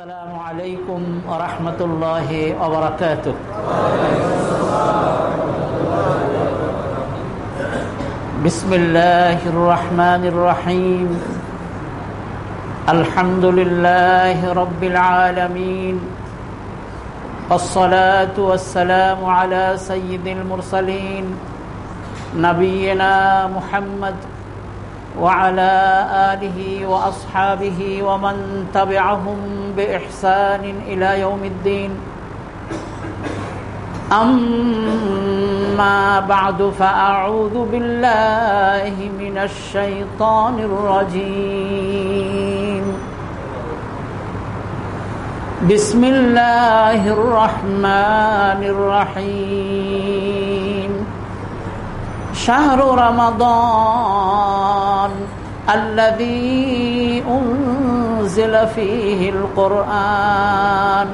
السلام عليكم ورحمة الله وبركاته. بسم الله الرحمن الرحيم. الحمد لله رب العالمين. والصلاة والسلام على سيد المرسلين. نبينا محمد وعلى آله وأصحابه ومن تبعهم بإحسان إلى يوم الدين. أما بعد فأعوذ بالله من الشيطان الرجيم. بسم الله الرحمن الرحيم. شهر رمضان الذي أنزل فيه القرآن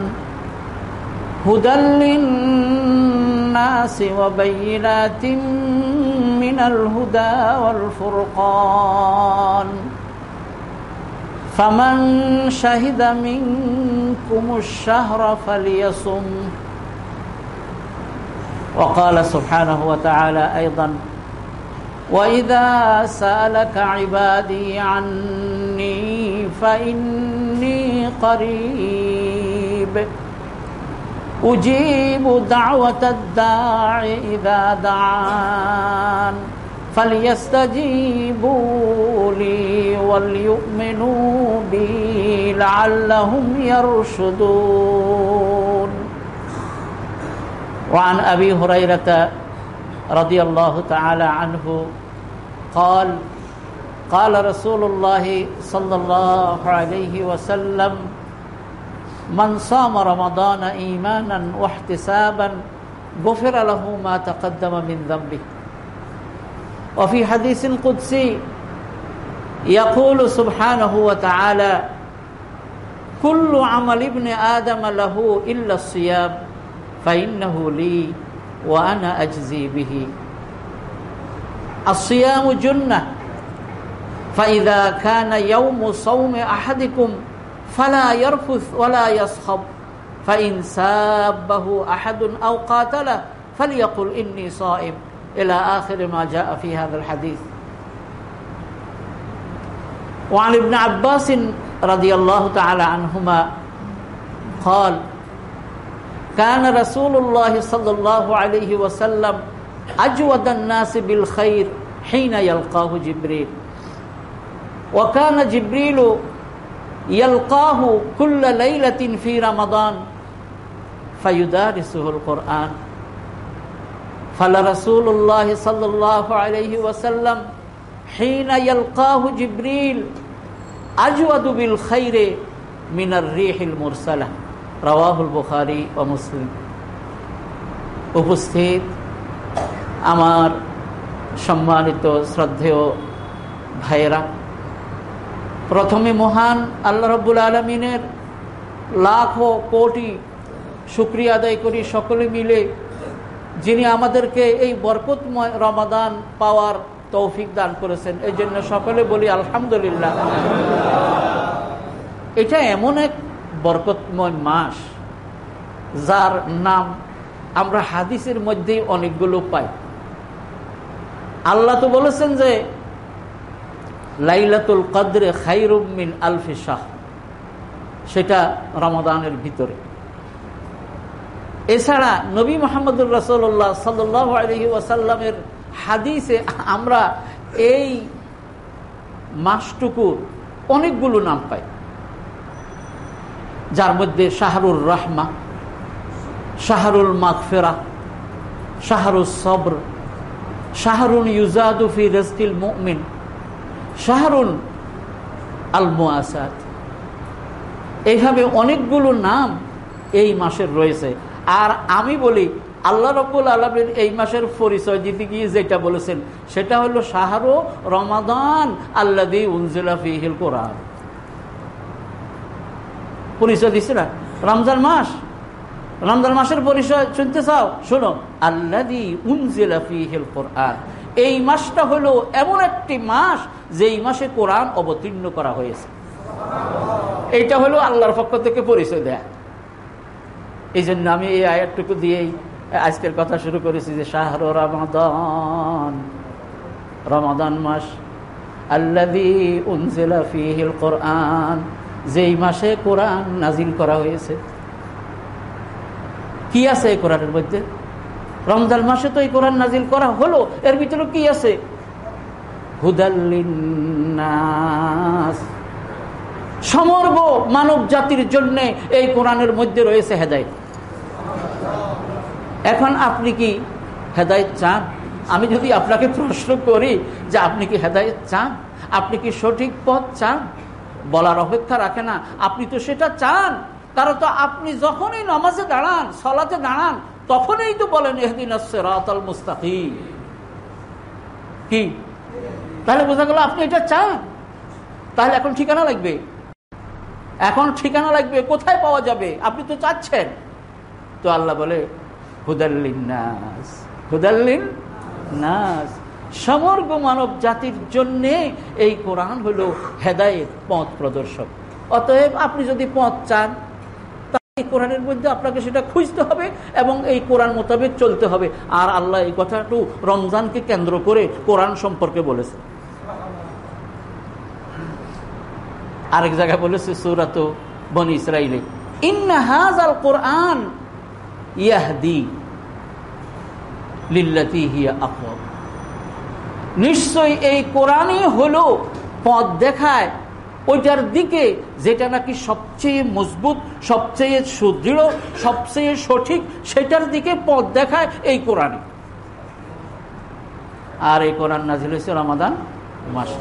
هدى للناس وبينات من الهدى والفرقان فمن شهد منكم الشهر فليصم وقال سبحانه وتعالى أيضا وإذا سألك عبادي عني فإني قريب أجيب دعوة الداع إذا دعان فليستجيبوا لي وليؤمنوا بي لعلهم يرشدون وعن أبي هريرة رضي الله تعالى عنه قال قال رسول الله صلى الله عليه وسلم من صام رمضان إيمانا واحتسابا غفر له ما تقدم من ذنبه. وفي حديث قدسي يقول سبحانه وتعالى كل عمل ابن آدم له إلا الصيام فإنه لي وأنا أجزي به. الصيام جنة. فإذا كان يوم صوم أحدكم فلا يرفث ولا يصخب. فإن سابه أحد أو قاتله فليقل إني صائم. إلى آخر ما جاء في هذا الحديث. وعن ابن عباس رضي الله تعالى عنهما قال كان رسول الله صلى الله عليه وسلم أجود الناس بالخير حين يلقاه جبريل. وكان جبريل يلقاه كل ليلة في رمضان فيدارسه القرآن. فلرسول الله صلى الله عليه وسلم حين يلقاه جبريل أجود بالخير من الريح المرسلة. রওয়াহুল বুখারি ও মুসলিম। উপস্থিত আমার সম্মানিত শ্রদ্ধেয় ভাইয়েরা, প্রথমে মহান আল্লাহ রব্বুল আলমিনের লাখো কোটি শুক্রিয়া আদায় করি সকলে মিলে, যিনি আমাদেরকে এই বরকতময় রমাদান পাওয়ার তৌফিক দান করেছেন। এই জন্য সকলে বলি আলহামদুলিল্লাহ। এটা এমন এক বরকতময় মাস, যার নাম আমরা হাদিসের মধ্যেই অনেকগুলো পাই। আল্লাহ তো বলেছেন যে, লাইলাতুল কদরে খাইরুমিন আলফি শাহ, সেটা রমাদানের ভিতরে। এছাড়া নবী মোহাম্মদুর রসোল্লাহ সাল্লাহ আলহি ওয়াসাল্লামের হাদিসে আমরা এই মাসটুকুর অনেকগুলো নাম পাই। যার মধ্যে শাহরুর রহমা, শাহরুল মাকফেরা শাহরুল সবর, শাহরুন ইউজাদুফি রজকিল মুমিন, শাহরুন আল মুআসাদ এইভাবে অনেকগুলো নাম এই মাসের রয়েছে। আর আমি বলি, আল্লাহ রব্বুল আলমের এই মাসের পরিচয় দিতে গিয়ে যেটা বলেছেন, সেটা হলো শাহরু রমাদান আল্লাদি উনজিলা ফিহিল কোরআন। পরিচয় দিচ্ছে না। রমজান মাস। রমজান মাসের পরিচয় শুনতে চাও? শোনো। আল্লাদি কোরআন। এই মাসটা হলো এমন একটি মাস যে এই মাসে কোরআন অবতীর্ণ করা হয়েছে। এইটা হলো আল্লাহর পক্ষ থেকে পরিচয় দেয়া। এই জন্য আমি এই আয়াতটুকু দিয়েই আজকের কথা শুরু করেছি যে শাহর রমাদান। রমাদান মাস। উনজিলা ফিহিল কোরআন এই মাসে কোরআন নাজিল করা হয়েছে। কি আছে এই কোরআনের মধ্যে? রমজান মাসে তো এই কোরআন নাজিল করা হলো, এর ভিতরে কি আছে? সমগ্র মানব জাতির জন্য এই কোরআনের মধ্যে রয়েছে হেদায়ত। এখন আপনি কি হেদায়ত চান? আমি যদি আপনাকে প্রশ্ন করি যে আপনি কি হেদায়ত চান? আপনি কি সঠিক পথ চান? বলার অপেক্ষা রাখে না। আপনি তো সেটা চান। কারণ তো আপনি যখনই নামাজে দাঁড়ান, সলাতে দাঁড়ান, তখনই তো বলেন এহদিন মুস্তাকি কি? তাহলে বোঝা গেল আপনি এটা চান। তাহলে এখন ঠিকানা লাগবে। এখন ঠিকানা লাগবে, কোথায় পাওয়া যাবে? আপনি তো চাচ্ছেন। তো আল্লাহ বলে হুদাল্লিন নাস হুদাল্লিন নাস সমগ্র মানব জাতির জন্যে এই কোরআন হলো হেদায়েত, পথ প্রদর্শক। অতএব আপনি যদি পথ চান এই কোরআনের মধ্যে আপনাকে সেটা খুঁজতে হবে এবং এই কোরআন মোতাবেক চলতে হবে। আর আল্লাহ এই কথাটু রমজানকে কেন্দ্র করে কোরআন সম্পর্কে বলেছে আরেক জায়গায় বলেছে সুরাত বন ইসরাইলে ইন্নাহাজ আল কোরআন ইয়াহদি লিল্লাতি হিয়া আকবর নিশ্চয় এই কোরআনই হলো পথ দেখায়। ওইটার দিকে যেটা নাকি সবচেয়ে মজবুত, সবচেয়ে সুদৃঢ়, সবচেয়ে সঠিক, সেটার দিকে পথ দেখায় এই কোরআনে আর এই কোরআন নাজিল হয়েছে রমাদান মাসে।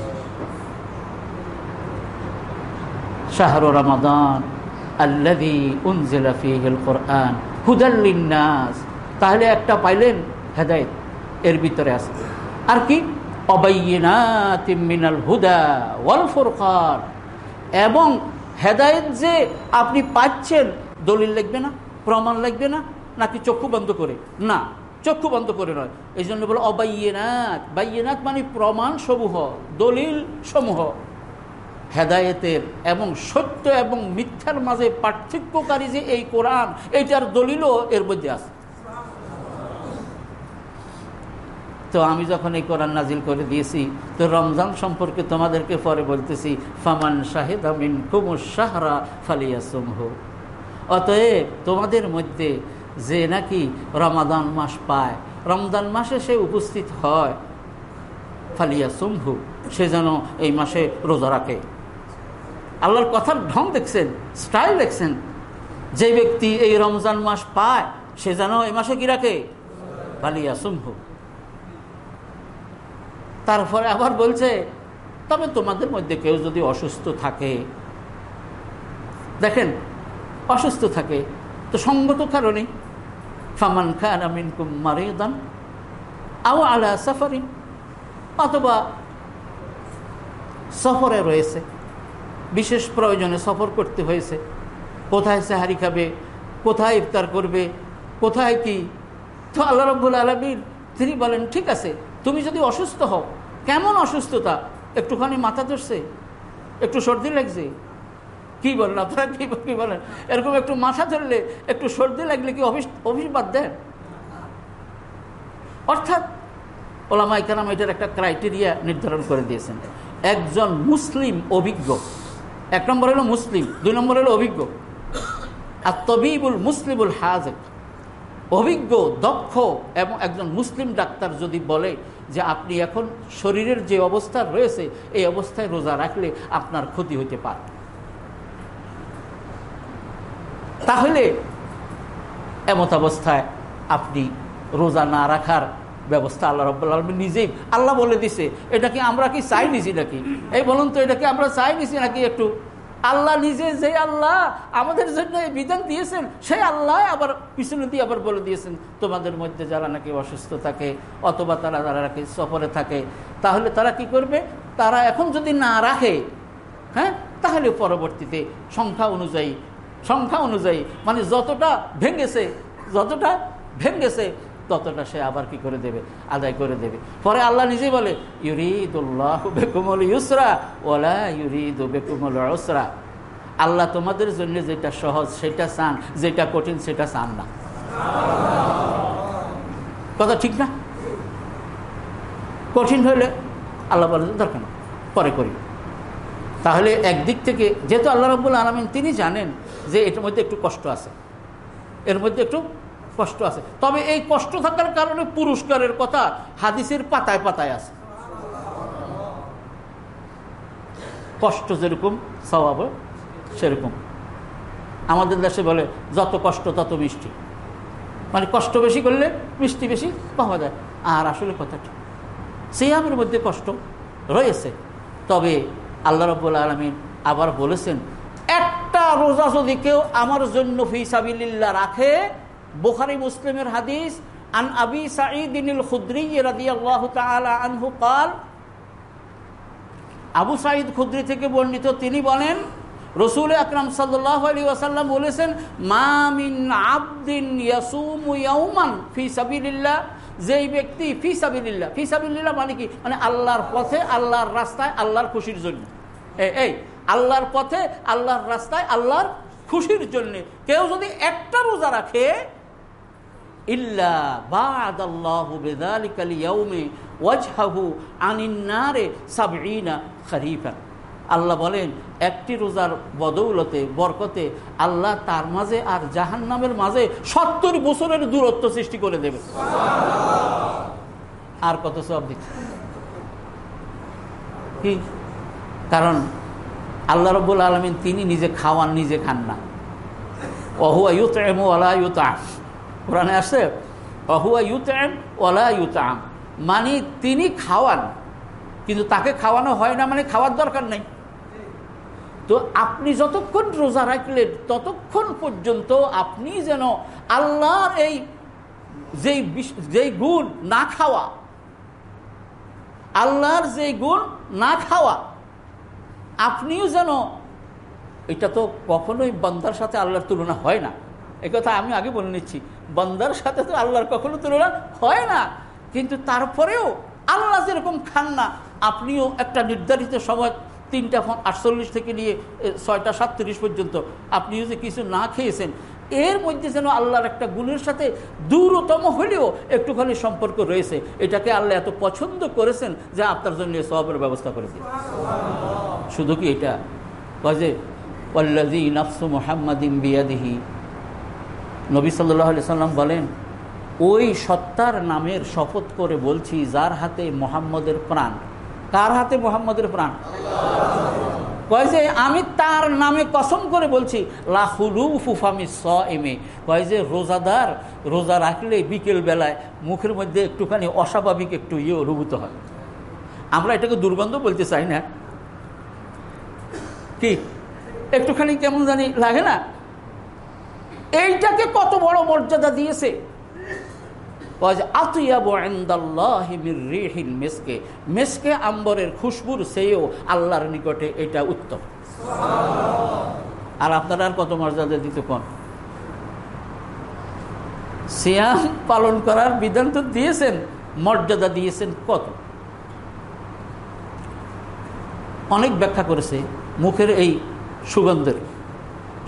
শাহর রমাদান আল্লাদি উনজিলা ফিহিল কোরআন হুদাল্লিন্নাস তাহলে একটা পাইলেন হেদায়ত, এর ভিতরে আছে। আর কি? হুদা ওয়াল এবং হেদায়ত যে আপনি পাচ্ছেন, দলিল লাগবে না, প্রমাণ লাগবে না, নাকি চক্ষু বন্ধ করে? না, চক্ষু বন্ধ করে নয়। এই জন্য বলো অবাইয়েনাথ বাইয়েনাথ মানে প্রমাণ সমূহ দলিল সমূহ। হেদায়েতের এবং সত্য এবং মিথ্যার মাঝে পার্থক্যকারী যে এই কোরআন, এইটার দলিলও এর মধ্যে আছে। তো আমি যখন এই কোরআন নাজিল করে দিয়েছি, তো রমজান সম্পর্কে তোমাদেরকে পরে বলতেছি, ফামান শাহেদ আমিন কুমুর সাহারা ফালিয়াসমহ। অতএব তোমাদের মধ্যে যে নাকি রমাদান মাস পায়, রমজান মাসে সে উপস্থিত হয় ফালিয়া সুম্ভু সে যেন এই মাসে রোজা রাখে। আল্লাহর কথার ঢং দেখছেন, স্টাইল দেখছেন, যে ব্যক্তি এই রমজান মাস পায়, সে যেন এই মাসে কি রাখে? ফালিয়া সুম্ভু তারপরে আবার বলছে, তবে তোমাদের মধ্যে কেউ যদি অসুস্থ থাকে। দেখেন, অসুস্থ থাকে তো সঙ্গত কারণে। ফামান খান আমিন কুমারিদান আও আলা সাফারিন, অথবা সফরে রয়েছে। বিশেষ প্রয়োজনে সফর করতে হয়েছে। কোথায় সাহারি খাবে, কোথায় ইফতার করবে, কোথায় কি? তো আল্লাহ রব্বুল আলমীর তিনি বলেন, ঠিক আছে তুমি যদি অসুস্থ হও, কেমন অসুস্থতা? একটুখানি মাথা ধরছে, একটু সর্দি লাগছে। কি বলেন আপনারা, কি কি বলেন? এরকম একটু মাথা ধরলে, একটু সর্দি লাগলে কি অফিস অফিস বাদ দেন? অর্থাৎ ওলামা ইকারাম এটার একটা ক্রাইটেরিয়া নির্ধারণ করে দিয়েছেন। একজন মুসলিম অভিজ্ঞ, এক নম্বর হলো মুসলিম, দুই নম্বর হলো অভিজ্ঞ। আর তবিবুল মুসলিমুল হাজেক, অভিজ্ঞ, দক্ষ এবং একজন মুসলিম ডাক্তার যদি বলে যে আপনি এখন শরীরের যে অবস্থা রয়েছে, এই অবস্থায় রোজা রাখলে আপনার ক্ষতি হইতে পারে। তাহলে এমত অবস্থায় আপনি রোজা না রাখার ব্যবস্থা আল্লাহ রব্বুল আলমী নিজেই, আল্লাহ বলে দিছে, এটা কি আমরা কি চাই নিছি নাকি? এই বলুন তো, এটা কি আমরা চাই নিছি নাকি একটু? আল্লাহ নিজে যে আল্লাহ আমাদের জন্য এই বিধান দিয়েছেন, সেই আল্লাহ আবার পিছনে দিয়ে আবার বলে দিয়েছেন, তোমাদের মধ্যে যারা নাকি অসুস্থ থাকে অথবা তারা যারা নাকি সফরে থাকে, তাহলে তারা কি করবে? তারা এখন যদি না রাখে হ্যাঁ তাহলে পরবর্তীতে সংখ্যা অনুযায়ী সংখ্যা অনুযায়ী মানে যতটা ভেঙেছে যতটা ভেঙেছে ততটা সে আবার কি করে দেবে? আদায় করে দেবে। পরে আল্লাহ নিজেই বলে, ইউরিদুল্লাহ বেকুমল ইউসরা ওলা ইউরিদ বেকুমল ওসরা আল্লাহ তোমাদের জন্য যেটা সহজ সেটা চান, যেটা কঠিন সেটা চান না। কথা ঠিক না? কঠিন হলে আল্লাহ বলে, দরকার না পরে করি। তাহলে একদিক থেকে, যেহেতু আল্লাহ রব্বুল আলমিন তিনি জানেন যে এটার মধ্যে একটু কষ্ট আছে, এর মধ্যে একটু কষ্ট আছে। তবে এই কষ্ট থাকার কারণে পুরস্কারের কথা হাদিসের পাতায় পাতায় আছে। কষ্ট যেরকম, স্বভাব সেরকম। আমাদের দেশে বলে, যত কষ্ট তত মিষ্টি। মানে কষ্ট বেশি করলে মিষ্টি বেশি পাওয়া যায়। আর আসলে কথা ঠিক সিয়ামের মধ্যে কষ্ট রয়েছে। তবে আল্লাহ রব্বুল আলমিন আবার বলেছেন, একটা রোজা যদি কেউ আমার জন্য ফিসাবিল্লা রাখে বোখারি মুসলিমের হাদিস আন আবি সাঈদিনুল খুদ্রি রাদিয়াল্লাহু তাআলা আনহু قال আবু সাঈদ খুদ্রি থেকে বর্ণিত তিনি বলেন রসুল আকরাম সাল্লাহ আলী ওয়াসাল্লাম বলেছেন মামিন আবদিন ইয়াসুমু ইয়াউমান ফি সাবিলিল্লাহ যেই ব্যক্তি ফি সাবিল্লা ফি সাবিল্লা মানে কি মানে আল্লাহর পথে আল্লাহর রাস্তায় আল্লাহর খুশির জন্য এই আল্লাহর পথে আল্লাহর রাস্তায় আল্লাহর খুশির জন্য কেউ যদি একটা রোজা রাখে ইল্লা বাদ আল্লাহ বেদালিকালি ইয়ৌমে ওয়াজহাহু আনিন্নারে সাবরিনা খরিফা। আল্লাহ বলেন একটি রোজার বদৌলতে বরকতে আল্লাহ তার মাঝে আর জাহান নামের মাঝে সত্তর বছরের দূরত্ব সৃষ্টি করে দেবে। আর কত সব দিচ্ছে? কি? কারণ আল্লাহ রব্বুল আলমিন তিনি নিজে খাওয়ান নিজে খান না। অহুয়া ইউত এম ওলা ইউত আম কোরআনে আসছে, অহুয়া ইউত এম ওলা ইউত আম মানে তিনি খাওয়ান, কিন্তু তাকে খাওয়ানো হয় না মানে খাওয়ার দরকার নেই। তো আপনি যতক্ষণ রোজা রাখলেন, ততক্ষণ পর্যন্ত আপনি যেন আল্লাহর এই যেই যেই গুণ না খাওয়া, আল্লাহর যেই গুণ না খাওয়া, আপনিও যেন এটা তো কখনোই বন্দার সাথে আল্লাহর তুলনা হয় না। কথা আমি আগে বলে নিচ্ছি। বন্দার সাথে তো আল্লাহর কখনো তুলনা হয় না। কিন্তু তারপরেও আল্লাহ যেরকম খান না, আপনিও একটা নির্ধারিত সময় তিনটা ফোন আটচল্লিশ থেকে নিয়ে ছয়টা সাতত্রিশ পর্যন্ত আপনিও যে কিছু না খেয়েছেন, এর মধ্যে যেন আল্লাহর একটা গুণের সাথে দূরতম হলেও একটুখানি সম্পর্ক রয়েছে। এটাকে আল্লাহ এত পছন্দ করেছেন যে আপনার জন্য সবের ব্যবস্থা করেছে শুধু কি এটা? যে পল্লাদি নফসু মোহাম্মদিন বিয়াদিহি নবী সাল্লাহ সাল্লাম বলেন, ওই সত্তার নামের শপথ করে বলছি, যার হাতে মোহাম্মদের প্রাণ। কার হাতে মোহাম্মদের প্রাণ? কয় যে, আমি তার নামে কসম করে বলছি লাহুলু ফুফামি স এমে কয় যে, রোজাদার, রোজা রাখলে বিকেল বেলায় মুখের মধ্যে একটুখানি অস্বাভাবিক একটু ইয়ে অনুভূত হয়। আমরা এটাকে দুর্গন্ধ বলতে চাই না। কি? একটুখানি কেমন জানি লাগে না? এইটাকে কত বড় মর্যাদা দিয়েছে? মেসকে। আম্বরের খুশবুর সেও আল্লাহর নিকটে এটা উত্তম। আর আপনারা আর কত মর্যাদা দিতে কোন সিয়াম পালন করার বিধান তো দিয়েছেন, মর্যাদা দিয়েছেন কত? অনেক ব্যাখ্যা করেছে মুখের এই সুগন্ধের।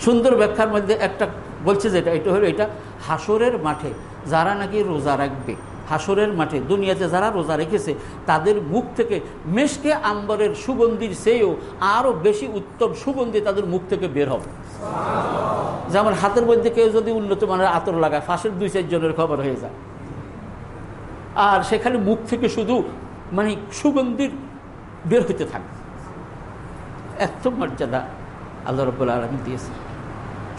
সুন্দর ব্যাখ্যার মধ্যে একটা বলছে যেটা এটা হলো এটা হাসরের মাঠে যারা নাকি রোজা রাখবে। হাসরের মাঠে দুনিয়াতে যারা রোজা রেখেছে তাদের মুখ থেকে মেশকে আম্বরের সুগন্ধির চেয়েও আরও বেশি উত্তম সুগন্ধি তাদের মুখ থেকে বের হবে। যেমন হাতের মধ্যে কেউ যদি উন্নত মানের আতর লাগায় ফাঁসের দুই চারজনের খবর হয়ে যায়। আর সেখানে মুখ থেকে শুধু মানে সুগন্ধির বের হইতে থাকে এত মর্যাদা আল্লাহ রব্বুল আলমী দিয়েছে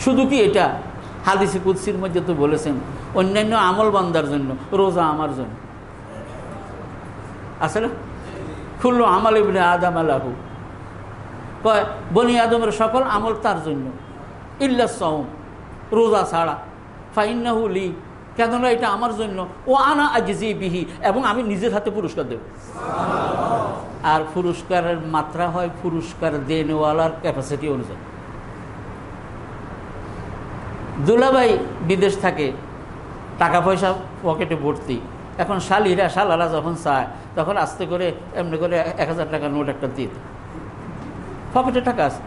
শুধু কি এটা হাদিসি কুদ্সির মধ্যে তো বলেছেন, অন্যান্য আমল বান্দার জন্য, রোজা আমার জন্য। আসলে খুললো আমাল ইবনে আদাম আলাহু। কয়, বনি আদমের সকল আমল তার জন্য। ইল্লা সৌম রোজা ছাড়া। ফাইন্নাহু লি, কেননা এটা আমার জন্য। ও আনা আজিজি বিহি, এবং আমি নিজের হাতে পুরস্কার দেব। আর পুরস্কারের মাত্রা হয় পুরস্কার দেনওয়ালার ক্যাপাসিটি অনুযায়ী। দুলাভাই বিদেশ থাকে টাকা পয়সা পকেটে ভর্তি। এখন শালিরা, শালারা যখন চায়, তখন আস্তে করে, এমনি করে এক হাজার টাকা নোট একটা দিত পকেটে টাকা আছে।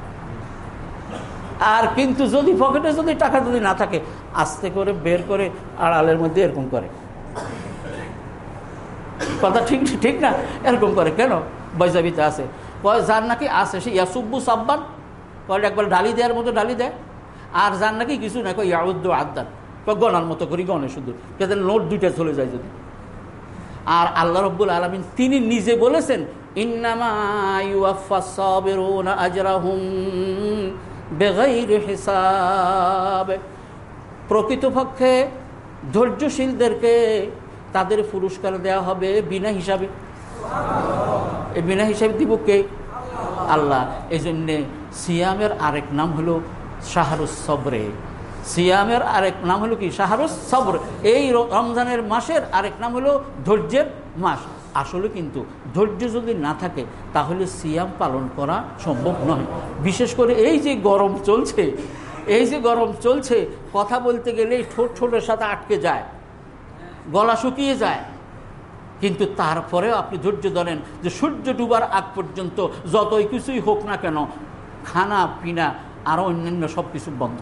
আর কিন্তু যদি পকেটে যদি টাকা যদি না থাকে, আস্তে করে বের করে আড়ালের মধ্যে এরকম করে। কথা ঠিক ঠিক না? এরকম করে কেন? বৈজাবিতে আছে। যার নাকি আছে সে ইয়াসুব্বু সাব্বান। কয় একবার ডালি দেওয়ার মতো ডালি দেয়। আর যার নাকি কিছু না ইয়াউদ্দ আদান গণার মতো করি গণে শুধু নোট দুইটা চলে যায় যদি। আর আল্লাহ রব্বুল আলমিন তিনি নিজে বলেছেন প্রকৃতপক্ষে ধৈর্যশীলদেরকে তাদের পুরস্কার দেওয়া হবে বিনা হিসাবে। এই বিনা হিসাবে দিব কে? আল্লাহ। এই জন্যে সিয়ামের আরেক নাম হলো শাহরুস সবরে। সিয়ামের আরেক নাম হলো কি? শাহরুস সবর। এই রমজানের মাসের আরেক নাম হলো ধৈর্যের মাস। আসলে কিন্তু ধৈর্য যদি না থাকে, তাহলে সিয়াম পালন করা সম্ভব নয়। বিশেষ করে এই যে গরম চলছে, এই যে গরম চলছে, কথা বলতে গেলে ঠোঁট ঠোঁটের সাথে আটকে যায়, গলা শুকিয়ে যায়। কিন্তু তারপরেও আপনি ধৈর্য ধরেন যে সূর্য ডুবার আগ পর্যন্ত যতই কিছুই হোক না কেন খানা পিনা আরও অন্যান্য সব কিছু বন্ধ।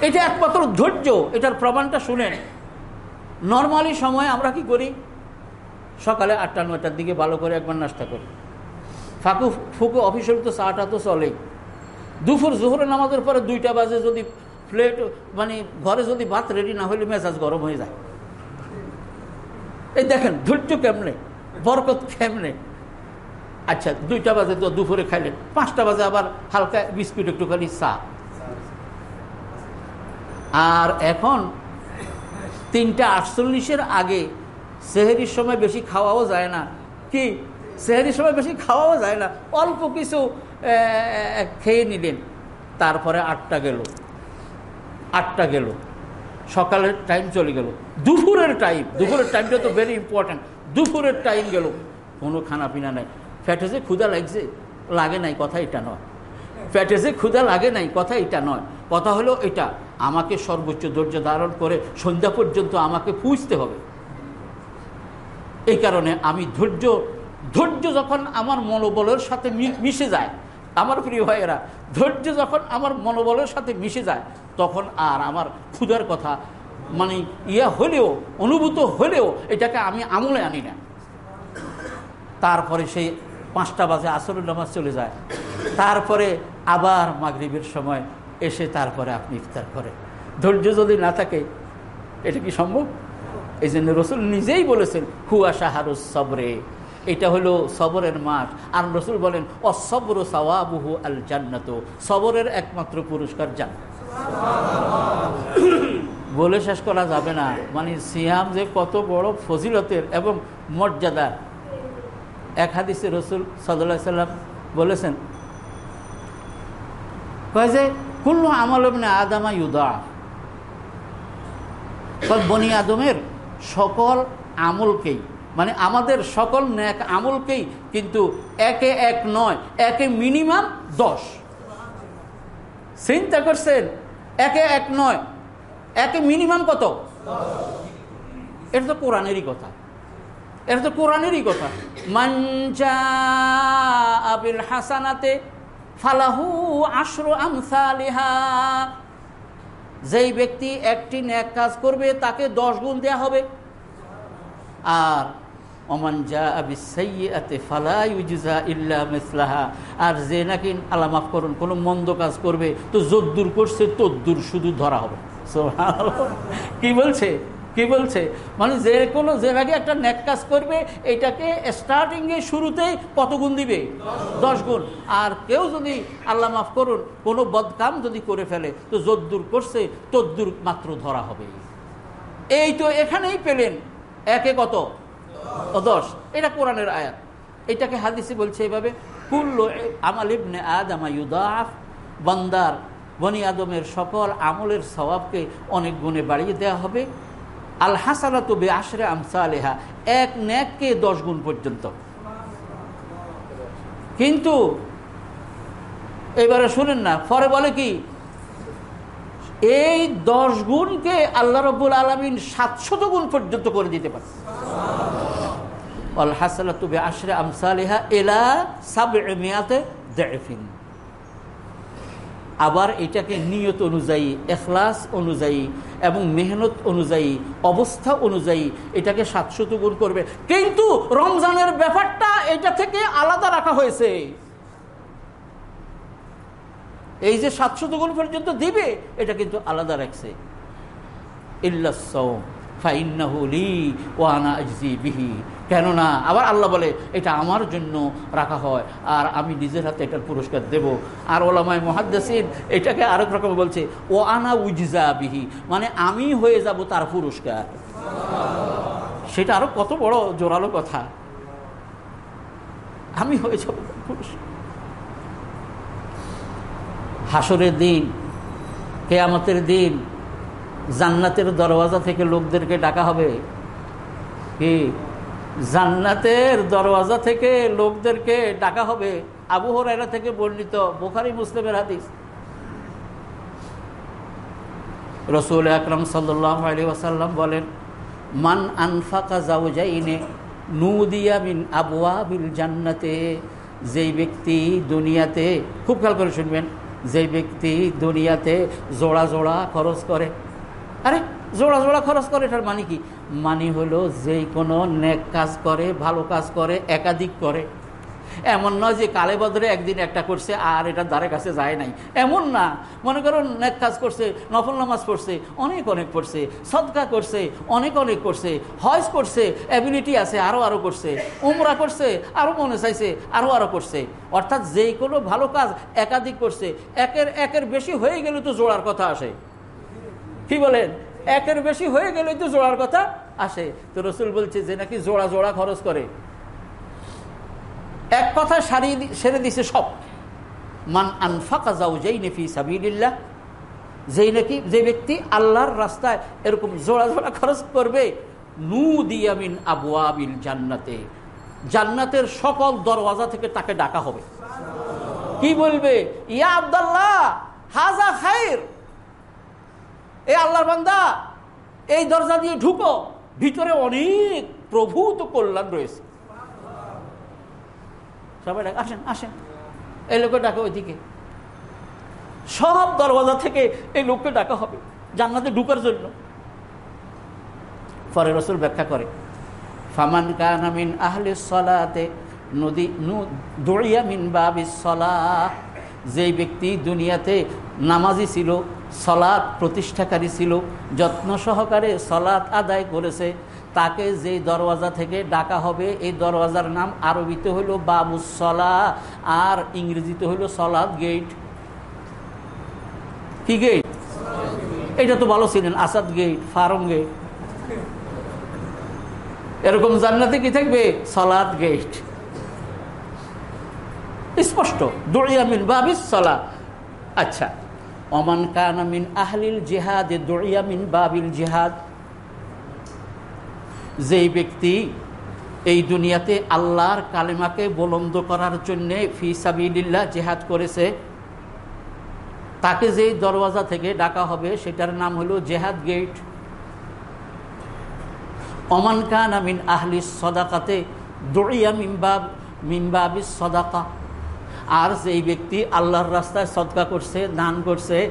এটা একমাত্র ধৈর্য, এটার প্রমাণটা শুনেন। নর্মালি সময় আমরা কি করি? সকালে আটটা, নয়টার দিকে ভালো করে একবার নাস্তা করি। ফাঁকু, ফুকু অফিসের তো চাটা তো চলেই। দুপুর, জোহরে নামাজের পরে দুইটা বাজে যদি প্লেট মানে ঘরে যদি ভাত রেডি না হলে মেজাজ গরম হয়ে যায়। এই দেখেন, ধৈর্য কেমনে? বরকত কেমনে? আচ্ছা দুইটা বাজে তো দুপুরে খাইলেন। পাঁচটা বাজে আবার হালকা বিস্কুট একটুখানি চা। আর এখন তিনটা আটচল্লিশের আগে সেহেরির সময় বেশি খাওয়াও যায় না। কি? সেহেরির সময় বেশি খাওয়াও যায় না। অল্প কিছু খেয়ে নিলেন। তারপরে আটটা গেল। আটটা গেল। সকালের টাইম চলে গেল। দুপুরের টাইম দুপুরের টাইমটা তো ভেরি ইম্পর্ট্যান্ট দুপুরের টাইম গেল। কোনো খানা পিনা নাই। ফ্যাটে যে ক্ষুদা লাগছে, লাগে নাই, কথা এটা নয়। ফ্যাটে যে ক্ষুদা লাগে নাই, কথা এটা নয়। কথা হলো এটা, আমাকে সর্বোচ্চ ধৈর্য ধারণ করে সন্ধ্যা পর্যন্ত আমাকে পুষতে হবে। এই কারণে আমি ধৈর্য ধৈর্য যখন আমার মনোবলের সাথে মিশে যায়, আমার প্রিয় ভাইয়েরা, ধৈর্য যখন আমার মনোবলের সাথে মিশে যায়, তখন আর আমার ক্ষুদার কথা মানে ইয়া হলেও, অনুভূত হলেও, এটাকে আমি আমলে আনি না। তারপরে সেই পাঁচটা বাজে আসর নামাজ চলে যায়। তারপরে আবার মাগরীবের সময় এসে তারপরে আপনি ইফতার করেন। ধৈর্য যদি না থাকে, এটা কি সম্ভব? এই জন্য রসুল নিজেই বলেছেন, হুয়া শাহারুস সবরে। এটা হলো সবরের মাস আর রসুল বলেন, অসবর সাওয়াবুহু আল জান্নাত। সবরের একমাত্র পুরস্কার জান। বলে শেষ করা যাবে না। মানে সিয়াম যে কত বড় ফজিলতের এবং মর্যাদা এক হাদিসে রসুল সাল্লাহ সাল্লাম বলেছেন, কয় যে, কুল্লু আমল আদামা ইউদা বনি আদমের সকল আমলকেই মানে আমাদের সকল ন্যাক আমলকেই কিন্তু একে এক নয়, একে মিনিমাম দশ। চিন্তা করছেন? একে এক নয়, একে মিনিমাম কত? এটা তো কোরআনেরই কথা। এটা তো কোরআনেরই কথা। মঞ্জা আবিল হাসানাতে ফালাহু আশ্র আমসালিহা। যেই ব্যক্তি একটি ন্যাক কাজ করবে, তাকে দশ গুণ দেয়া হবে। আর অমান যা আবিসাইয়াতে ফালাইজা ইল্লা মিসলাহা। আর যে নাকি, আল্লাহ মাফ করুন, কোনো মন্দ কাজ করবে, তো যদ্দুর করছে, তদ্দুর শুধু ধরা হবে। কি বলছে? কি বলছে? মানে যে কোনো, যে নাকি একটা ন্যাক কাজ করবে, এটাকে স্টার্টিংয়ে শুরুতেই কত গুণ দিবে? দশ গুণ। আর কেউ যদি আল্লাহ মাফ করুন, কোনো বদকাম যদি করে ফেলে, তো যদ্দুর করছে, তদ্দুর মাত্র ধরা হবে। এই তো এখানেই পেলেন। একে কত? দশ। এটা কোরআনের আয়াত। এটাকে হাদিসে বলছে এভাবে, কুল্ল আমাল ইবনে আদামা ইউদাফ। বান্দার বনি আদমের সকল আমলের স্বভাবকে অনেক গুণে বাড়িয়ে দেওয়া হবে। আল হাসানা তো বে আশরে আমসা আলেহা এক ন্যাককে দশ গুণ পর্যন্ত। কিন্তু, এবারে শুনেন না, পরে বলে কি, এই দশ গুণকে আল্লাহ রব্বুল আলমিন সাতশত গুণ পর্যন্ত করে দিতে পারে। আবার এটাকে নিয়ত অনুযায়ী, এখলাস অনুযায়ী এবং মেহনত অনুযায়ী, অবস্থা অনুযায়ী এটাকে সাতশত গুণ করবে। কিন্তু রমজানের ব্যাপারটা এটা থেকে আলাদা রাখা হয়েছে। এই যে সাতশত গুণ পর্যন্ত দিবে, এটা কিন্তু আলাদা রাখছে। কেননা আবার আল্লাহ বলে, এটা আমার জন্য রাখা হয় আর আমি নিজের হাতে এটার পুরস্কার দেব। আর ওলামায় মহাদ্দাসিন এটাকে আরেক রকম বলছে, ও আনা উজিজা বিহি। মানে আমি হয়ে যাব তার পুরস্কার। সেটা আরও কত বড় জোরালো কথা। আমি হয়ে যাব পুরস্কার। হাসরের দিন, কেয়ামতের দিন জান্নাতের দরওয়াজা থেকে লোকদেরকে ডাকা হবে। কি? জান্নাতের দরওয়াজা থেকে লোকদেরকে ডাকা হবে। আবু হরাইরা থেকে বর্ণিত বোখারি, মুসলিমের হাদিস। রসুল আকরম সাল্লাহ আলী ওয়াসাল্লাম বলেন, মান আনফাকা জাউজাইনে নুদিয়া মিন আবুয়া বিল জান্নাতে। যেই ব্যক্তি দুনিয়াতে, খুব খেয়াল করে শুনবেন যে ব্যক্তি দুনিয়াতে জোড়া জোড়া খরচ করে আরে, জোড়া জোড়া খরচ করে, এটার মানে কি? মানে হলো যে কোনো নেক কাজ করে, ভালো কাজ করে, একাধিক করে। এমন নয় যে কালে বদরে একদিন একটা করছে আর এটা দ্বারে কাছে যায় নাই। এমন না। মনে করো নেক কাজ করছে, নফল নামাজ পড়ছে, অনেক অনেক পড়ছে, সদকা করছে, অনেক অনেক করছে, হজ করছে অ্যাবিলিটি আছে আরও আরও করছে, উমরা করছে আরও মনে চাইছে আরও আরও করছে। অর্থাৎ যেই কোনো ভালো কাজ একাধিক করছে, একের একের বেশি হয়ে গেলে তো জোড়ার কথা আসে। কি বলেন একের বেশি হয়ে গেলে তো জোড়ার কথা আসে। তো রসুল বলছে যে নাকি জোড়া জোড়া খরচ করে। এক কথা সারি সেরে দিছে সব। মান আনফাকা যাও যেই নেফি সাবিল্লাহ যেই নাকি, যে ব্যক্তি আল্লাহর রাস্তায় এরকম জোড়া জোড়া খরচ করবে, নু দিয়ামিন আবু আবিল জান্নাতে। জান্নাতের সকল দরওয়াজা থেকে তাকে ডাকা হবে। কি বলবে? ইয়া আবদাল্লাহ, হাজা খায়ের এ আল্লাহর বান্দা, এই দরজা দিয়ে ঢুকো, ভিতরে অনেক প্রভূত কল্যাণ রয়েছে। সবাই ডাক, আসেন আসেন। এই লোককে ডাকে ওইদিকে। সব দরওয়াজা থেকে এই লোককে ডাকা হবে, জান্নাতে ঢুকার জন্য। পরে রসুল ব্যাখ্যা করে, ফামান কানামিন আহলে সলাতে নদী দড়িয়া মিন বাবি সলা। যেই ব্যক্তি দুনিয়াতে নামাজি ছিল সলাৎ প্রতিষ্ঠাকারী ছিল, যত্ন সহকারে সলাৎ আদায় করেছে। তাকে যে দরওয়াজা থেকে ডাকা হবে, এই দরওয়াজার নাম আরবিতে হইল বাবুসলা, আর ইংরেজিতে হইল সলাদ গেট। কি গেট? এটা তো ভালো ছিলেন, আসাদ গেট ফার্ম গেট। এরকম জান্নাতে কি থাকবে? সলাদ গেট। স্পষ্ট দড়িয়ামিন বাবিস সলা আচ্ছা। অমান কানামিন আহলিল জেহাদ দড়িয়ামিন বাবিল জেহাদ। যেই ব্যক্তি এই দুনিয়াতে আল্লাহর কালেমাকে বলন্দ করার জন্যে ফি সাবিল্লাহ জেহাদ করেছে, তাকে যেই দরওয়াজা থেকে ডাকা হবে সেটার নাম হলো জেহাদ গেট। অমান কান আমিন আহলি সদাকাতে দড়িয়া মিমবাব মিমবাবিস সদাকা। আর যেই ব্যক্তি আল্লাহর রাস্তায় সদকা করছে, দান করছে,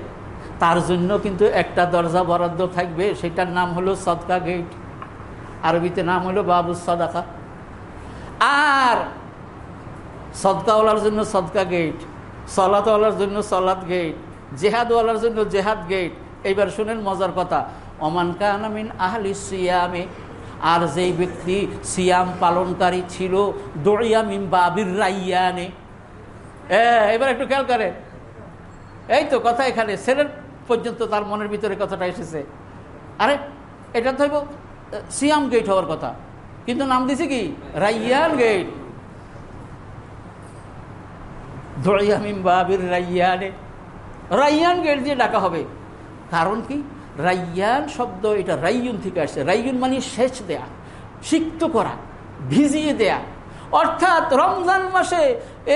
তার জন্য কিন্তু একটা দরজা বরাদ্দ থাকবে। সেটার নাম হলো সদকা গেট। আরবিতে নাম হলো বাবু সদাকা। আর সদকাওয়ালার জন্য সদকা গেট, সলাতওয়ালার জন্য সলাদ গেট, জেহাদওয়ালার জন্য জেহাদ গেট। এইবার শুনেন মজার কথা। অমান কানামিন আহলি সিয়ামে। আর যেই ব্যক্তি সিয়াম পালনকারী ছিল দড়িয়ামিন বাবির রাইয়ানে। এবার একটু খেয়াল করেন। এই তো কথা এখানে ছেলের পর্যন্ত তার মনের ভিতরে কথাটা এসেছে। আরে, এটা তো সিয়াম গেট হওয়ার কথা। কিন্তু নাম দিছে কি? রাইয়ান গেট বাবির রাইয়ানে রাইয়ান গেট দিয়ে ডাকা হবে। কারণ কি? রাইয়ান শব্দ, এটা রাইয়ুন থেকে আসছে। রাইয়ুন মানে সেচ দেয়া, সিক্ত করা, ভিজিয়ে দেয়া। অর্থাৎ রমজান মাসে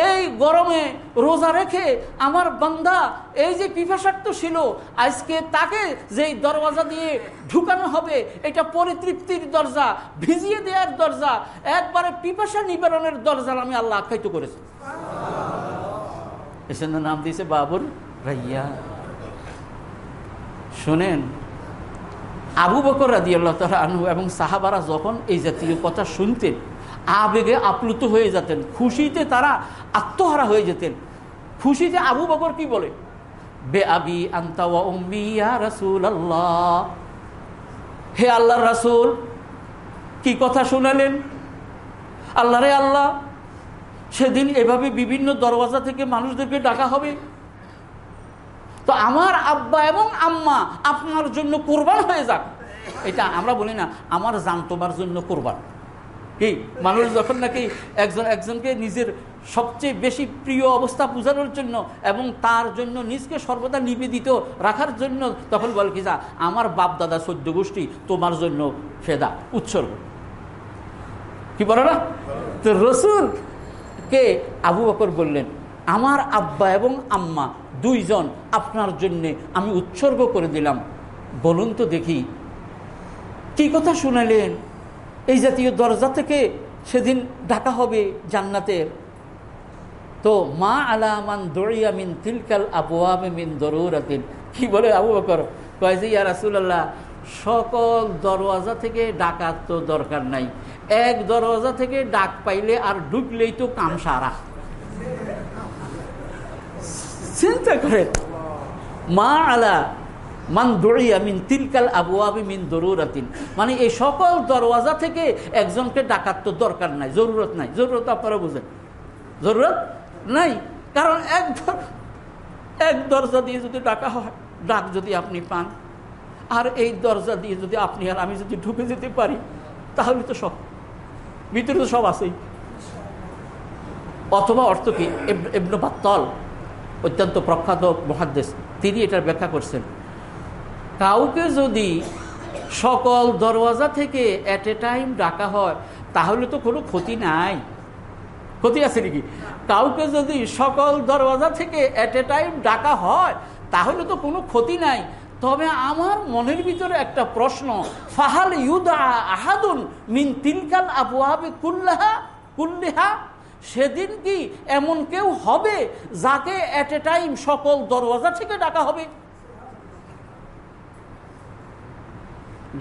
এই গরমে রোজা রেখে আমার বান্দা এই যে পিপাসার্থ ছিল, আজকে তাকে যেই দরওয়াজা দিয়ে ঢুকানো হবে, এটা পরিতৃপ্তির দরজা, ভিজিয়ে দেওয়ার দরজা, একবারে পিপাসা নিবারণের দরজা আমি আল্লাহ আখ্যায়িত করেছি। এসে নাম দিয়েছে বাবুর রাইয়া। শোনেন, আবু বকর রাজি আল্লাহ আনহু এবং সাহাবারা যখন এই জাতীয় কথা শুনতেন আবেগে আপ্লুত হয়ে যেতেন। খুশিতে তারা আত্মহারা হয়ে যেতেন। খুশিতে আবু বকর কি বলে? বে আবি রাসুল আল্লাহ হে আল্লাহ রাসুল, কি কথা শুনালেন? আল্লাহ রে আল্লাহ, সেদিন এভাবে বিভিন্ন দরওয়াজা থেকে মানুষদেরকে ডাকা হবে। তো আমার আব্বা এবং আম্মা আপনার জন্য কোরবান হয়ে যাক। এটা আমরা বলি না, আমার জান তোমার জন্য কোরবান। কি? মানুষ যখন নাকি একজন একজনকে নিজের সবচেয়ে বেশি প্রিয় অবস্থা বোঝানোর জন্য এবং তার জন্য নিজকে সর্বদা নিবেদিত রাখার জন্য তখন বল কি, যা, আমার বাপ দাদা সদ্য গোষ্ঠী, তোমার জন্য ফেদা, উৎসর্গ। কি বলো না? তো রসুল কে আবু বকর বললেন, আমার আব্বা এবং আম্মা দুইজন আপনার জন্যে আমি উৎসর্গ করে দিলাম। বলুন তো দেখি। কি কথা শুনালেন? এই জাতীয় দরজা থেকে সেদিন ডাকা হবে জান্নাতের। তো মা আলামান দড়িয়া মিন তিলকাল আবুয়াবে মিন দরুরাতিন। কি বলে আবু বকর? কয় যে, ইয়া রাসুল্লাহ সকল দরওয়াজা থেকে ডাকার তো দরকার নাই। এক দরওয়াজা থেকে ডাক পাইলে আর ঢুকলেই তো কাম সারা। চিন্তা করেন। মা আলা মান মিন মিন মানে এই সকল দরওয়াজা থেকে একজনকে ডাকার তো দরকার নাই, জরুরত নাই। জরুরত আপনারা বুঝেন। জরুরত নাই। কারণ এক এক দরজা দিয়ে যদি ডাকা হয়, ডাক যদি আপনি পান, আর এই দরজা দিয়ে যদি আপনি আর আমি যদি ঢুকে যেতে পারি, তাহলে তো সব, ভিতরে তো সব আছেই। অথবা অর্থ কি? এবন বাত্তল, অত্যন্ত প্রখ্যাত মহাদ্দেশ তিনি এটার ব্যাখ্যা করছেন। কাউকে যদি সকল দরওয়াজা থেকে অ্যাট এ টাইম ডাকা হয়, তাহলে তো কোনো ক্ষতি নাই। ক্ষতি আছে নাকি? কাউকে যদি সকল দরওয়াজা থেকে অ্যাট এ টাইম ডাকা হয়, তাহলে তো কোনো ক্ষতি নাই। তবে আমার মনের ভিতরে একটা প্রশ্ন, ফাহাল ইউদা আহাদুন মিন তিনকাল আবুয়াবে কুল্লাহা, কুল্লিহা? সেদিন কি এমন কেউ হবে যাকে অ্যাট এ টাইম সকল দরওয়াজা থেকে ডাকা হবে?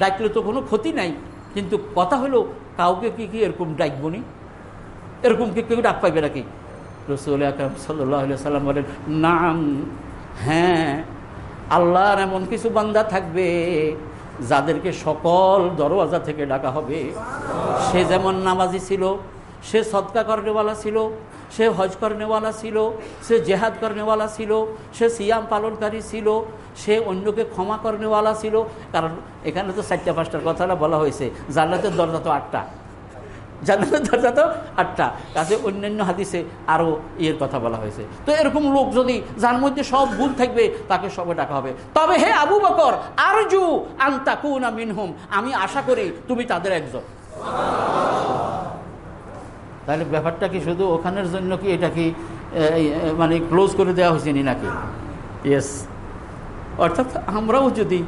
ডাকলে তো কোনো ক্ষতি নাই, কিন্তু কথা হলো কাউকে কি কি এরকম ডাকবনি এরকম কি কেউ ডাক পাইবে নাকি? রসুল আকরম সাল্লাহ সাল্লাম বলেন, নাম হ্যাঁ আল্লাহর এমন কিছু বান্দা থাকবে যাদেরকে সকল দরওয়াজা থেকে ডাকা হবে। সে যেমন নামাজি ছিল, সে সৎকা করেওয়ালা ছিল সে হজ করেওয়ালা ছিল, সে জেহাদ করেওয়ালা ছিল, সে সিয়াম পালনকারী ছিল, সে অন্যকে ক্ষমা করেওয়ালা ছিল। কারণ এখানে তো চারটা পাঁচটার কথাটা বলা হয়েছে। জান্নাতের দরজা তো আটটা। জান্নাতের দরজা তো আটটা। কাছে অন্যান্য হাদিসে আরও ইয়ের কথা বলা হয়েছে। তো এরকম লোক যদি যার মধ্যে সব ভুল থাকবে, তাকে সবে ডাকা হবে। তবে হে আবু বকর, আরজু আন্তাকুনা মিনহুম। আমি আশা করি তুমি তাদের একজন। তাহলে ব্যাপারটা কি শুধু ওখানের জন্য কি এটা কি মানে ক্লোজ করে দেওয়া হয়েছে নি নাকি? ইয়েস অর্থাৎ আমরাও যদি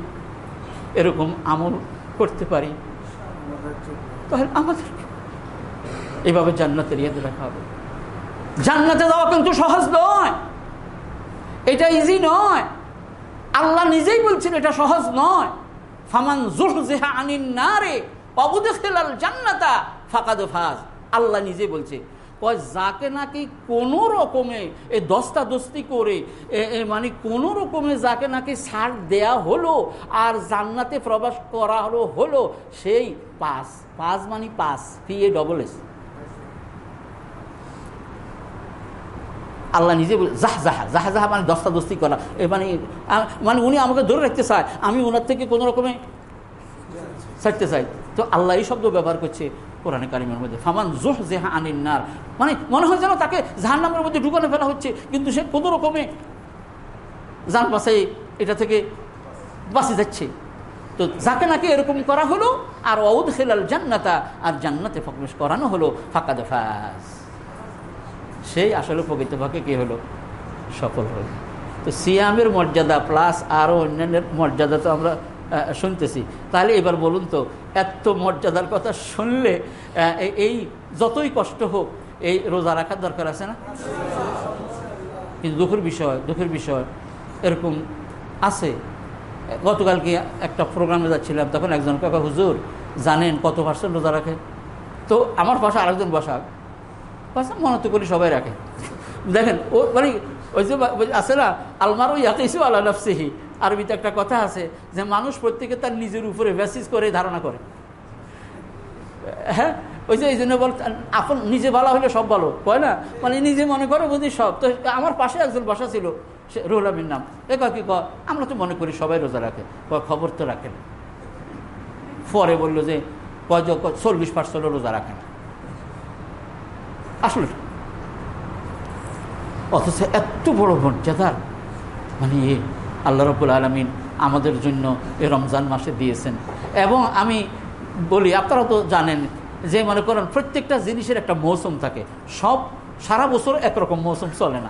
এরকম আমল করতে পারি, তাহলে আমাদের এইভাবে জান্নাতের ইয়েতে রাখা হবে। জান্নাতে যাওয়া কিন্তু সহজ নয়। এটা ইজি নয়। আল্লাহ নিজেই বলছেন এটা সহজ নয়। ফামান জুহ জেহা আনিন না রে অবুদে খেলাল জান্নাতা ফাঁকাদে ফাজ। আল্লাহ নিজে বলছে যাকে নাকি কোনো রকমে এই দস্তা দস্তি করে মানে কোনো রকমে যাকে নাকি ছাড় দেয়া হলো আর জান্নাতে প্রবাস করা হলো হলো সেই পাস পাস মানে pass P A double S আল্লাহ নিজে বলে জাহ জাহা জাহা জাহা মানে দস্তা দস্তি করা, এ মানে মানে উনি আমাকে ধরে রাখতে চায়, আমি ওনার থেকে কোনো রকমে ছাড়তে চাই। তো আল্লাহ এই শব্দ ব্যবহার করছে। কোরআনে কারিমের মধ্যে। ফামান জোহ জেহা আনিন নার। মানে মনে হয় যেন তাকে জাহান নামের মধ্যে ঢুকানো ফেলা হচ্ছে, কিন্তু সে কোনো রকমে যান বাসাই এটা থেকে বাঁচে যাচ্ছে। তো যাকে নাকি এরকম করা হলো, আর অউদ খেলাল জান্নাতা, আর জান্নাতে প্রবেশ করানো হলো ফাঁকা দেফাস সেই আসলে প্রকৃতভাবে কি হলো? সফল হলো। তো সিয়ামের মর্যাদা প্লাস আরও অন্যান্যের মর্যাদা তো আমরা শুনতেছি। তাহলে এবার বলুন তো, এত মর্যাদার কথা শুনলে এই যতই কষ্ট হোক, এই রোজা রাখার দরকার আছে না? কিন্তু দুঃখের বিষয় দুঃখের বিষয়, এরকম আছে। গতকালকে একটা প্রোগ্রামে যাচ্ছিলাম, তখন একজন কাকা হুজুর, জানেন কত পার্সেন্ট রোজা রাখে? তো আমার পাশে আরেকজন বসা মনে তো করি সবাই রাখে। দেখেন, ও মানে ওই যে আছে না আলমারও ইয়াকিসু আল্লাহ নফসিহি। আরবিতে একটা কথা আছে যে মানুষ প্রত্যেকে তার নিজের উপরে বেসিস করে ধারণা করে। হ্যাঁ? ওই যে এই জন্য বল, আপন নিজে ভালো হলে সব ভালো কয় না? মানে নিজে মনে করো বুঝি সব। তো আমার পাশে একজন বসা ছিল, সে রুহুল আমির নাম। এ কি ক আমরা তো মনে করি সবাই রোজা রাখে খবর তো রাখে না। পরে বলল যে কয় চল্লিশ পার্সেন্ট রোজা রাখে না। আসলে অথচ এত বড় মর্যাদার মানে আল্লাহ রবুল আলমিন আমাদের জন্য এ রমজান মাসে দিয়েছেন। এবং আমি বলি, আপনারা তো জানেন যে মনে করেন প্রত্যেকটা জিনিসের একটা মৌসুম থাকে। সব সারা বছর একরকম মৌসুম চলে না।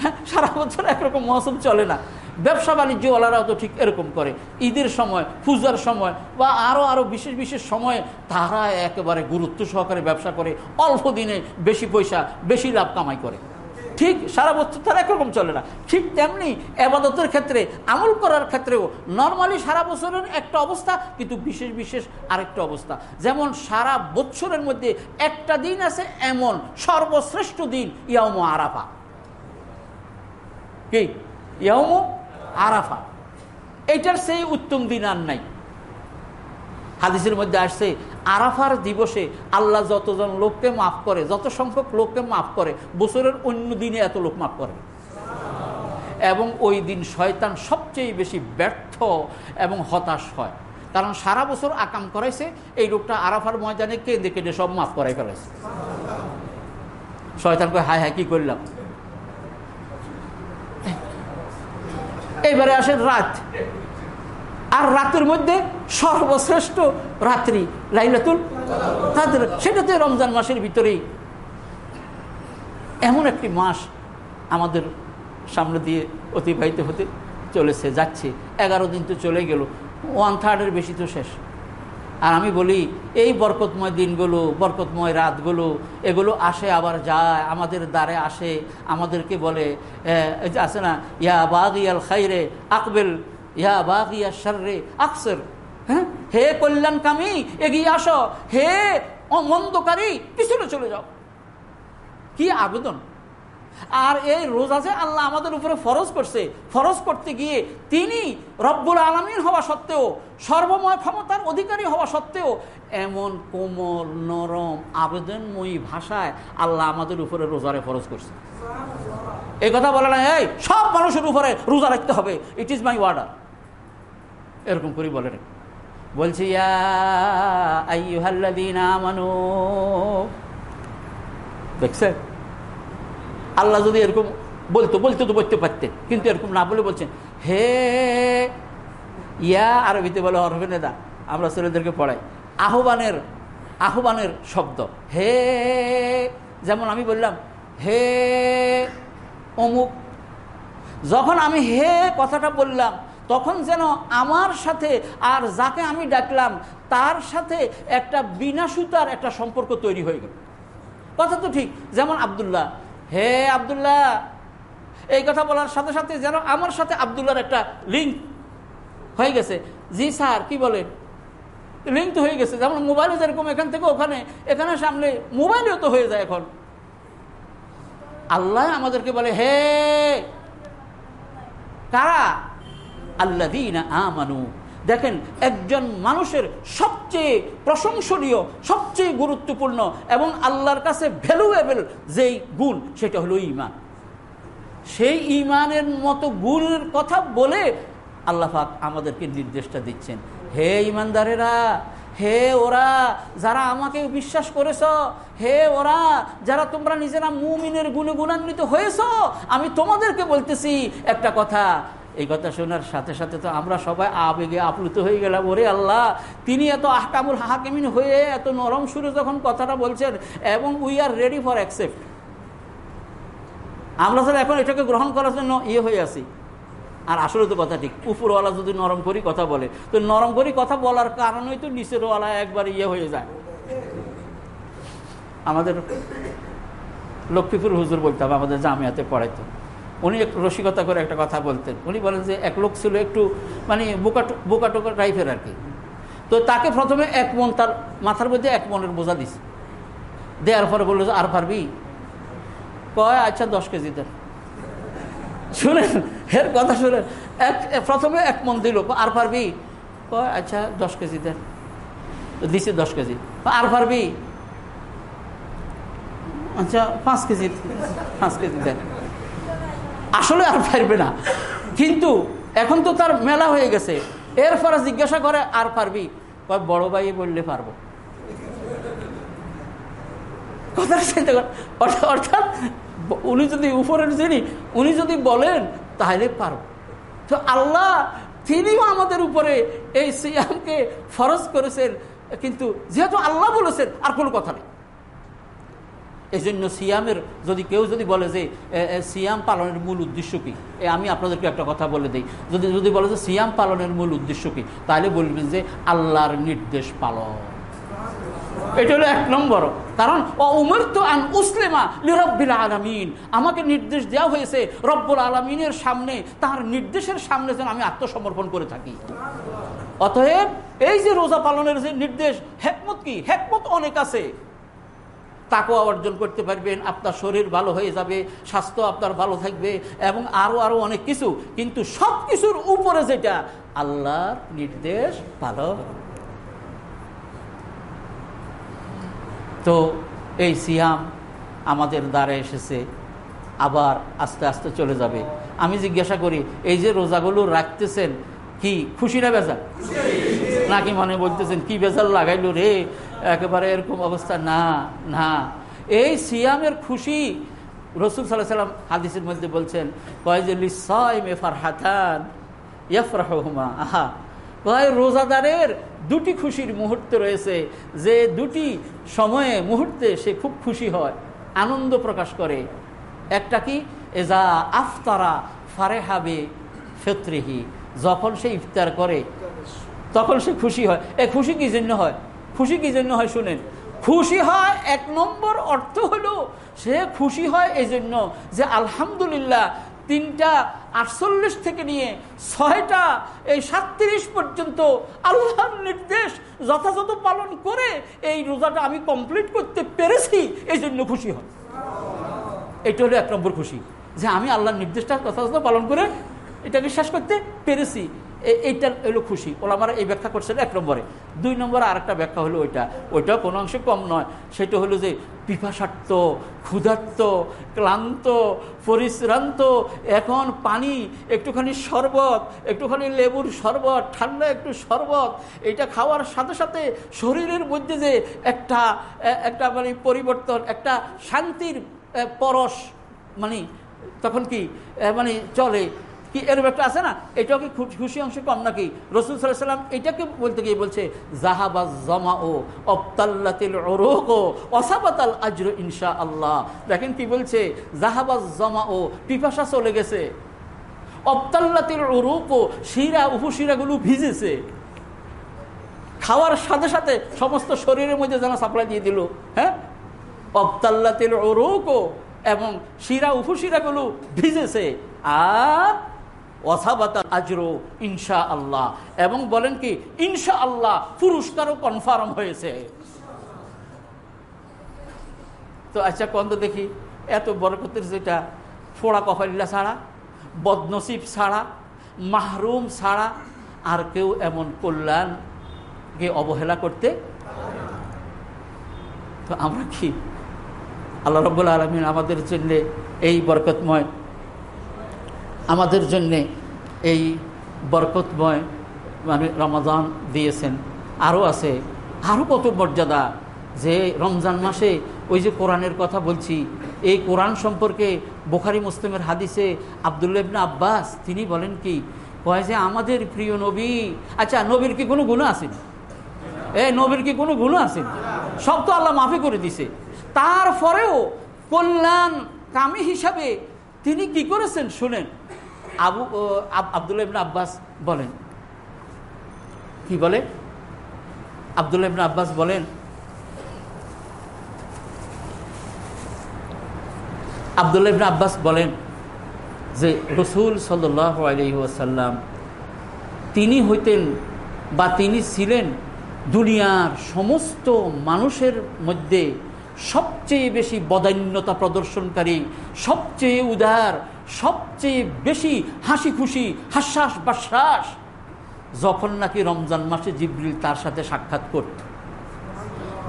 হ্যাঁ সারা বছর একরকম মৌসুম চলে না। ব্যবসা বাণিজ্যওয়ালারাও তো ঠিক এরকম করে। ঈদের সময়, পূজার সময় বা আরও আরও বিশেষ বিশেষ সময়ে তারা একেবারে গুরুত্ব সহকারে ব্যবসা করে, অল্প দিনে বেশি পয়সা, বেশি লাভ কামাই করে। ঠিক সারা বছর তার একরকম চলে না। ঠিক তেমনি আবাদতের ক্ষেত্রে, আমল করার ক্ষেত্রেও নর্মালি সারা বছরের একটা অবস্থা, কিন্তু বিশেষ বিশেষ আরেকটা অবস্থা। যেমন সারা বছরের মধ্যে একটা দিন আছে এমন সর্বশ্রেষ্ঠ দিন ইয়াম আরাফা। কি? ইয়াম আরাফা। এইটার সেই উত্তম দিন আর নাই। হাদিসের মধ্যে আসছে আরাফার দিবসে আল্লাহ যতজন লোককে মাফ করে, যত সংখ্যক লোককে মাফ করে, বছরের অন্য দিনে এত লোক মাফ করে। এবং ওই দিন শয়তান সবচেয়ে বেশি ব্যর্থ এবং হতাশ হয়। কারণ সারা বছর আকাম করাইছে, এই লোকটা আরাফার ময়দানে কেঁদে কেঁদে সব মাফ করাই ফেলাইছে। শয়তান কয়, হায় হায়, কি করলাম? এইবারে আসেন রাত। আর রাতের মধ্যে সর্বশ্রেষ্ঠ রাত্রি লাইলাতুল কাদের। সেটাতে রমজান মাসের ভিতরেই। এমন একটি মাস আমাদের সামনে দিয়ে অতিবাহিত হতে চলেছে, যাচ্ছে। এগারো দিন তো চলে গেল ওয়ান থার্ডের বেশি তো শেষ। আর আমি বলি, এই বরকতময় দিনগুলো, বরকতময় রাতগুলো, এগুলো আসে আবার যায়, আমাদের দ্বারে আসে, আমাদেরকে বলে আছে না, ইয়া ইয়াল খাইরে আকবেল, ইয়া ইয়া শর্রে আকসর। হ্যাঁ? হে কল্যাণকামী, এগিয়ে আসো। হে মন্দকারী পিছনে চলে যাও। কি আবেদন? আর এই রোজা যে আল্লাহ আমাদের উপরে ফরজ করছে, ফরজ করতে গিয়ে তিনি রব্বুল আলমিন হওয়া সত্ত্বেও, সর্বময় ক্ষমতার অধিকারী হওয়া সত্ত্বেও, এমন কোমল, নরম, আবেদনময়ী ভাষায় আল্লাহ আমাদের উপরে রোজারে ফরজ করছে। এই কথা বলে না, এই সব মানুষের উপরে রোজা রাখতে হবে। ইট ইজ মাই ওয়ার্ডার এরকম করে বলে রে বলছি দেখছে আল্লাহ যদি এরকম বলতো, বলতে তো বলতে পারতেন। কিন্তু এরকম না বলে বলছেন, হে ইয়া আরবিতে বলে হরফে নেদা, আমরা ছেলেদেরকে পড়াই। আহ্বানের আহ্বানের শব্দ, হে যেমন আমি বললাম, হে অমুক। যখন আমি হে কথাটা বললাম তখন যেন আমার সাথে আর যাকে আমি ডাকলাম, তার সাথে একটা বিনা সুতার একটা সম্পর্ক তৈরি হয়ে গেল। কথা তো ঠিক, যেমন আবদুল্লাহ, হে আবদুল্লাহ, এই কথা বলার সাথে সাথে যেন আমার সাথে আবদুল্লাহর একটা লিঙ্ক হয়ে গেছে। জি স্যার, কি বলেন লিঙ্ক তো হয়ে গেছে, যেমন মোবাইলে যেরকম এখান থেকে ওখানে, এখানে সামনে মোবাইলেও তো হয়ে যায় এখন। আল্লাহ আমাদেরকে বলে, হে, কারা? আল্লাহ আমানু। দেখেন, একজন মানুষের সবচেয়ে প্রশংসনীয়, সবচেয়ে গুরুত্বপূর্ণ এবং আল্লাহর কাছে ভ্যালুয়েবল যেই গুণ, সেটা হলো ইমান সেই ইমানের মতো গুণের কথা বলে আল্লাহাক আমাদেরকে নির্দেশটা দিচ্ছেন। হে ইমানদারেরা হে ওরা যারা আমাকে বিশ্বাস করেছ, হে ওরা যারা তোমরা নিজেরা মুমিনের গুণে গুণান্বিত হয়েছ, আমি তোমাদেরকে বলতেছি একটা কথা। এই কথা শোনার সাথে সাথে তো আমরা সবাই আবেগে আপ্লুত হয়ে গেলাম। ওরে আল্লাহ, তিনি এত আহকামুল হাকিমিন হয়ে এত নরম সুরে যখন কথাটা বলছেন, এবং we are ready for accept আমরা স্যার এখন এটাকে গ্রহণ করার জন্য ইয়ে হয়ে আছি। আর আসলে তো কথা ঠিক, উপরওয়ালা যদি নরম করি কথা বলে, তো নরম করি কথা বলার কারণেই তো নিচেরওয়ালা একবার ইয়ে হয়ে যায়। আমাদের লক্ষ্মীপুর হুজুর বলতাম, আমাদের জামিয়াতে পড়াইতো। উনি একটু রসিকতা করে একটা কথা বলতেন। উনি বলেন যে এক লোক ছিল একটু মানে বোকা বোকা টোকা টাইপের আর কি। তো তাকে প্রথমে এক মন তার মাথার মধ্যে এক মনের বোঝা দিছে। দেওয়ার পরে বলল আর পারবি? কয় আচ্ছা দশ কেজি দেন। শুনেন, এর কথা শুনেন, এক প্রথমে এক মন দিল, আর পারবি? কয় আচ্ছা দশ কেজি দেন। দিছে দশ কেজি। আর পারবি? আচ্ছা পাঁচ কেজি পাঁচ কেজি দেন। আসলে আর পারবে না। কিন্তু এখন তো তার মেলা হয়ে গেছে। এরপরে জিজ্ঞাসা করে, আর পারবি? বড় ভাই বললে পারব। কথাটা অর্থাৎ উনি যদি উপরের যিনি, উনি যদি বলেন, তাহলে পারব। তো আল্লাহ, তিনিও আমাদের উপরে এই সিয়ামকে ফরজ করেছেন। কিন্তু যেহেতু আল্লাহ বলেছেন, আর কোনো কথা নেই। এই জন্য সিয়ামের যদি কেউ যদি বলে যে সিয়াম পালনের মূল উদ্দেশ্য কি? আমি আপনাদেরকে একটা কথা বলে দিই। যদি যদি বলে যে সিয়াম পালনের মূল উদ্দেশ্য কি, তাহলে বলবেন যে আল্লাহর নির্দেশ পালন। এটা হলো এক নম্বর। কারণ উমর তো আন উসলেমা লিরব্বিল আলমিন। আমাকে নির্দেশ দেওয়া হয়েছে রব্বুল আলমিনের সামনে তার নির্দেশের সামনে যেন আমি আত্মসমর্পণ করে থাকি। অতএব, এই যে রোজা পালনের যে নির্দেশ, হেকমত কি? হেকমত অনেক আছে। তাকেও অর্জন করতে পারবেন আপনার শরীর ভালো হয়ে যাবে স্বাস্থ্য আপনার ভালো থাকবে এবং আরও আরও অনেক কিছু। কিন্তু সব কিছুর উপরে যেটা আল্লাহর নির্দেশ পালন। তো এই সিয়াম আমাদের দ্বারে এসেছে আবার আস্তে আস্তে চলে যাবে। আমি জিজ্ঞাসা করি এই যে রোজাগুলো রাখতেছেন কি খুশি না বেজাল নাকি মনে বলতেছেন কি বেজাল লাগাইলো রে? একেবারে এরকম অবস্থা, না না। এই সিয়ামের খুশি রসুল সাল্লাহ সাল্লাম হাদিসের মধ্যে বলছেন, কয় যে লিসাইমে ফারহাতান ইয়াফরাহুমা আহা, কয় রোজাদারের দুটি খুশির মুহূর্ত রয়েছে, যে দুটি সময়ে, মুহূর্তে সে খুব খুশি হয়, আনন্দ প্রকাশ করে। একটা কি? এজা আফতারা ফারেহাবে ফেত্রিহি। যখন সে ইফতার করে, তখন সে খুশি হয়। এ খুশি কি জন্য হয়? খুশি কি জন্য হয় শুনেন? খুশি হয় এক নম্বর অর্থ হলো সে খুশি হয় এই জন্য যে আলহামদুলিল্লাহ তিনটা আটচল্লিশ থেকে নিয়ে ছয়টা, এই সাতত্রিশ পর্যন্ত আল্লাহর নির্দেশ যথাযথ পালন করে এই রোজাটা আমি কমপ্লিট করতে পেরেছি এই জন্য খুশি হয় এটা হলো এক নম্বর খুশি। যে আমি আল্লাহর নির্দেশটা যথাযথ পালন করে এটাকে শেষ করতে পেরেছি। এইটা হলো খুশি। ওলামারা এই ব্যাখ্যা করছেন এক নম্বরে। দুই নম্বরে আরেকটা ব্যাখ্যা হলো ওইটা। ওইটাও কোনো অংশে কম নয়। সেটা হলো যে পিপাসার্থ ক্ষুধার্ত ক্লান্ত, পরিশ্রান্ত, এখন পানি, একটুখানি শরবত, একটুখানি লেবুর শরবত, ঠান্ডা একটু শরবত এটা খাওয়ার সাথে সাথে শরীরের মধ্যে যে একটা একটা মানে পরিবর্তন, একটা শান্তির পরশ মানে তখন কি মানে চলে। কি এরকম একটা আছে না? এটাও কি খুশি অংশ কম নাকি? রসুল সাল্লাহ সাল্লাম এটাকে বলতে গিয়ে বলছে জাহাবাজ জমা ও অবতাল্লাতিল ওরোক ও অসাবাতাল আজর ইনশা আল্লাহ দেখেন কি বলছে জাহাবাজ জমা ও পিপাসা চলে গেছে, অবতাল্লাতিল ওরোক ও শিরা উপশিরাগুলো ভিজেছে। খাওয়ার সাথে সাথে সমস্ত শরীরের মধ্যে যেন সাপ্লাই দিয়ে দিল হ্যাঁ? অবতাল্লাতিল ওরোক এবং শিরা উপশিরাগুলো ভিজেছে। আর আজরো ইনশা আল্লাহ এবং বলেন কি ইনশা আল্লাহ পুরস্কারও কনফার্ম হয়েছে। তো আচ্ছা কন্দ দেখি, এত বরকতের যেটা, ফোড়া কফারিল্লা ছাড়া, বদনসিব ছাড়া, মাহরুম ছাড়া, আর কেউ এমন কল্যাণকে অবহেলা করতে তো আমরা কি আল্লাহ রব্বুল আলমিন আমাদের জন্যে এই বরকতময় আমাদের জন্যে এই বরকতময় মানে রমাদান দিয়েছেন। আরও আছে আরও কত মর্যাদা যে রমজান মাসে ওই যে কোরআনের কথা বলছি, এই কোরআন সম্পর্কে বোখারি মুসলিমের হাদিসে আবদুল্লাবনা আব্বাস তিনি বলেন কি, কয় যে আমাদের প্রিয় নবী আচ্ছা নবীর কি কোনো গুণ আছে? এ নবীর কি কোনো গুণ আছে? সব তো আল্লাহ মাফি করে দিছে। তারপরেও কল্যাণ কামি হিসাবে তিনি কি করেছেন শুনেন। আবু আবদুল্লাহ ইবনা আব্বাস বলেন। কি বলে? আবদুল্লাহ ইবনা আব্বাস বলেন, আবদুল্লাহ ইবনা আব্বাস বলেন যে রসুল সাল্লাহ আলহিহাসাল্লাম তিনি হইতেন বা তিনি ছিলেন দুনিয়ার সমস্ত মানুষের মধ্যে সবচেয়ে বেশি বদান্যতা প্রদর্শনকারী, সবচেয়ে উদার সবচেয়ে বেশি হাসি খুশি হাস্যাস বাশ্বাস যখন নাকি রমজান মাসে জিব্রিল তার সাথে সাক্ষাৎ করত।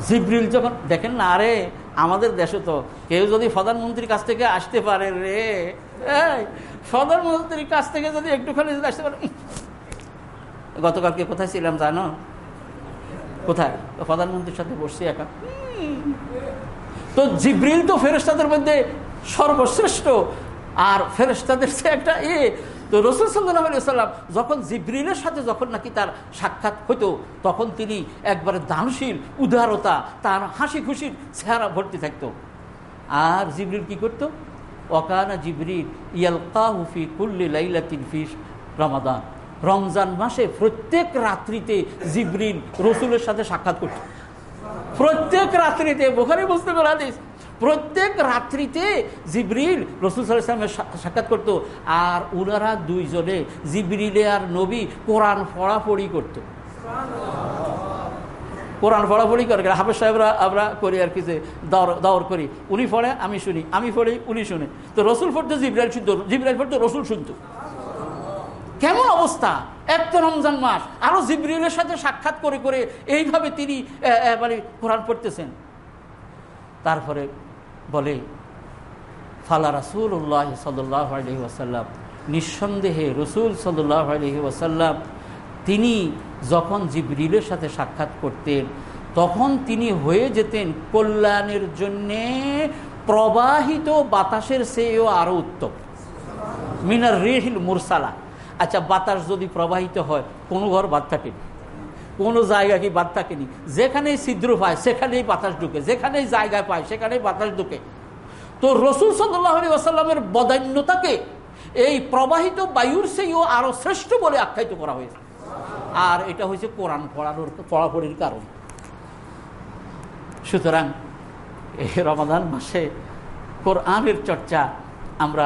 জিব্রিল যখন, দেখেন না, আরে, আমাদের দেশে তো কেউ যদি প্রধানমন্ত্রীর কাছ থেকে আসতে পারে রে প্রধানমন্ত্রীর কাছ থেকে যদি একটুখানি যদি আসতে পারে গতকালকে কোথায় ছিলাম জানো? কোথায়? প্রধানমন্ত্রীর সাথে বসছি একা। তো জিব্রিল তো ফেরেস্তাদের মধ্যে সর্বশ্রেষ্ঠ আর ফেরেস্তাদের সে একটা এ। তো রসুল সাল্লাহ সাল্লাম যখন জিব্রিলের সাথে যখন নাকি তার সাক্ষাৎ হতো তখন তিনি একবারে দানশীল, উদারতা, তার হাসি খুশির চেহারা ভর্তি থাকতো। আর জিব্রিল কি করত? ওকানা জিব্রিল ইয়ালকা হুফি কুল্লি লাইলাতিন ফিস রমাদান। রমজান মাসে প্রত্যেক রাত্রিতে জিব্রিল রসুলের সাথে সাক্ষাৎ করত। প্রত্যেক রাত্রিতে, বোখারি বুঝতে হাদিস। প্রত্যেক রাত্রিতে জিবরিল রসুল সাল্লামের সাক্ষাৎ করতো। আর উনারা দুইজনে, জিবরিলে আর নবী কোরআন পড়াপড়ি করত। কোরআন পড়াপড়ি করে হাফেজ সাহেবরা, আমরা করি আর কি যে দর করি। উনি পড়ে, আমি শুনি। আমি পড়ি, উনি শুনে। তো রসুল পড়তো জিব্রাইল শুনতো। জিব্রাইল পড়তো, রসুল শুনতো। কেমন অবস্থা? এক তো রমজান মাস, আরও জিব্রিলের সাথে সাক্ষাৎ করে করে এইভাবে তিনি মানে কোরআন পড়তেছেন। তারপরে বলে, ফালা রাসুল্লাহ সাল্লাহ আলহি ওয়াসাল্লাম, নিঃসন্দেহে রসুল সাল্লাহ আলহি ওয়াসাল্লাম, তিনি যখন জিবরিলের সাথে সাক্ষাৎ করতেন, তখন তিনি হয়ে যেতেন কল্যাণের জন্যে প্রবাহিত বাতাসের চেয়েও আরও উত্তম। মিনার রেহিল মুরসালা। আচ্ছা বাতাস যদি প্রবাহিত হয়, কোনো ঘর বাদ থাকেনি কোনো জায়গা কি বাদ থাকেনি যেখানেই ছিদ্র পায় সেখানেই বাতাস ঢুকে। যেখানেই জায়গা পায়, সেখানেই বাতাস ঢুকে। তো রসুল সাল্লাহ আলী আসাল্লামের বদান্যতাকে এই প্রবাহিত বায়ুর সেইও আরও শ্রেষ্ঠ বলে আখ্যায়িত করা হয়েছে। আর এটা হয়েছে কোরআন পড়ানোর পড়াপড়ির কারণ। সুতরাং এই রমাদান মাসে কোরআনের চর্চা আমরা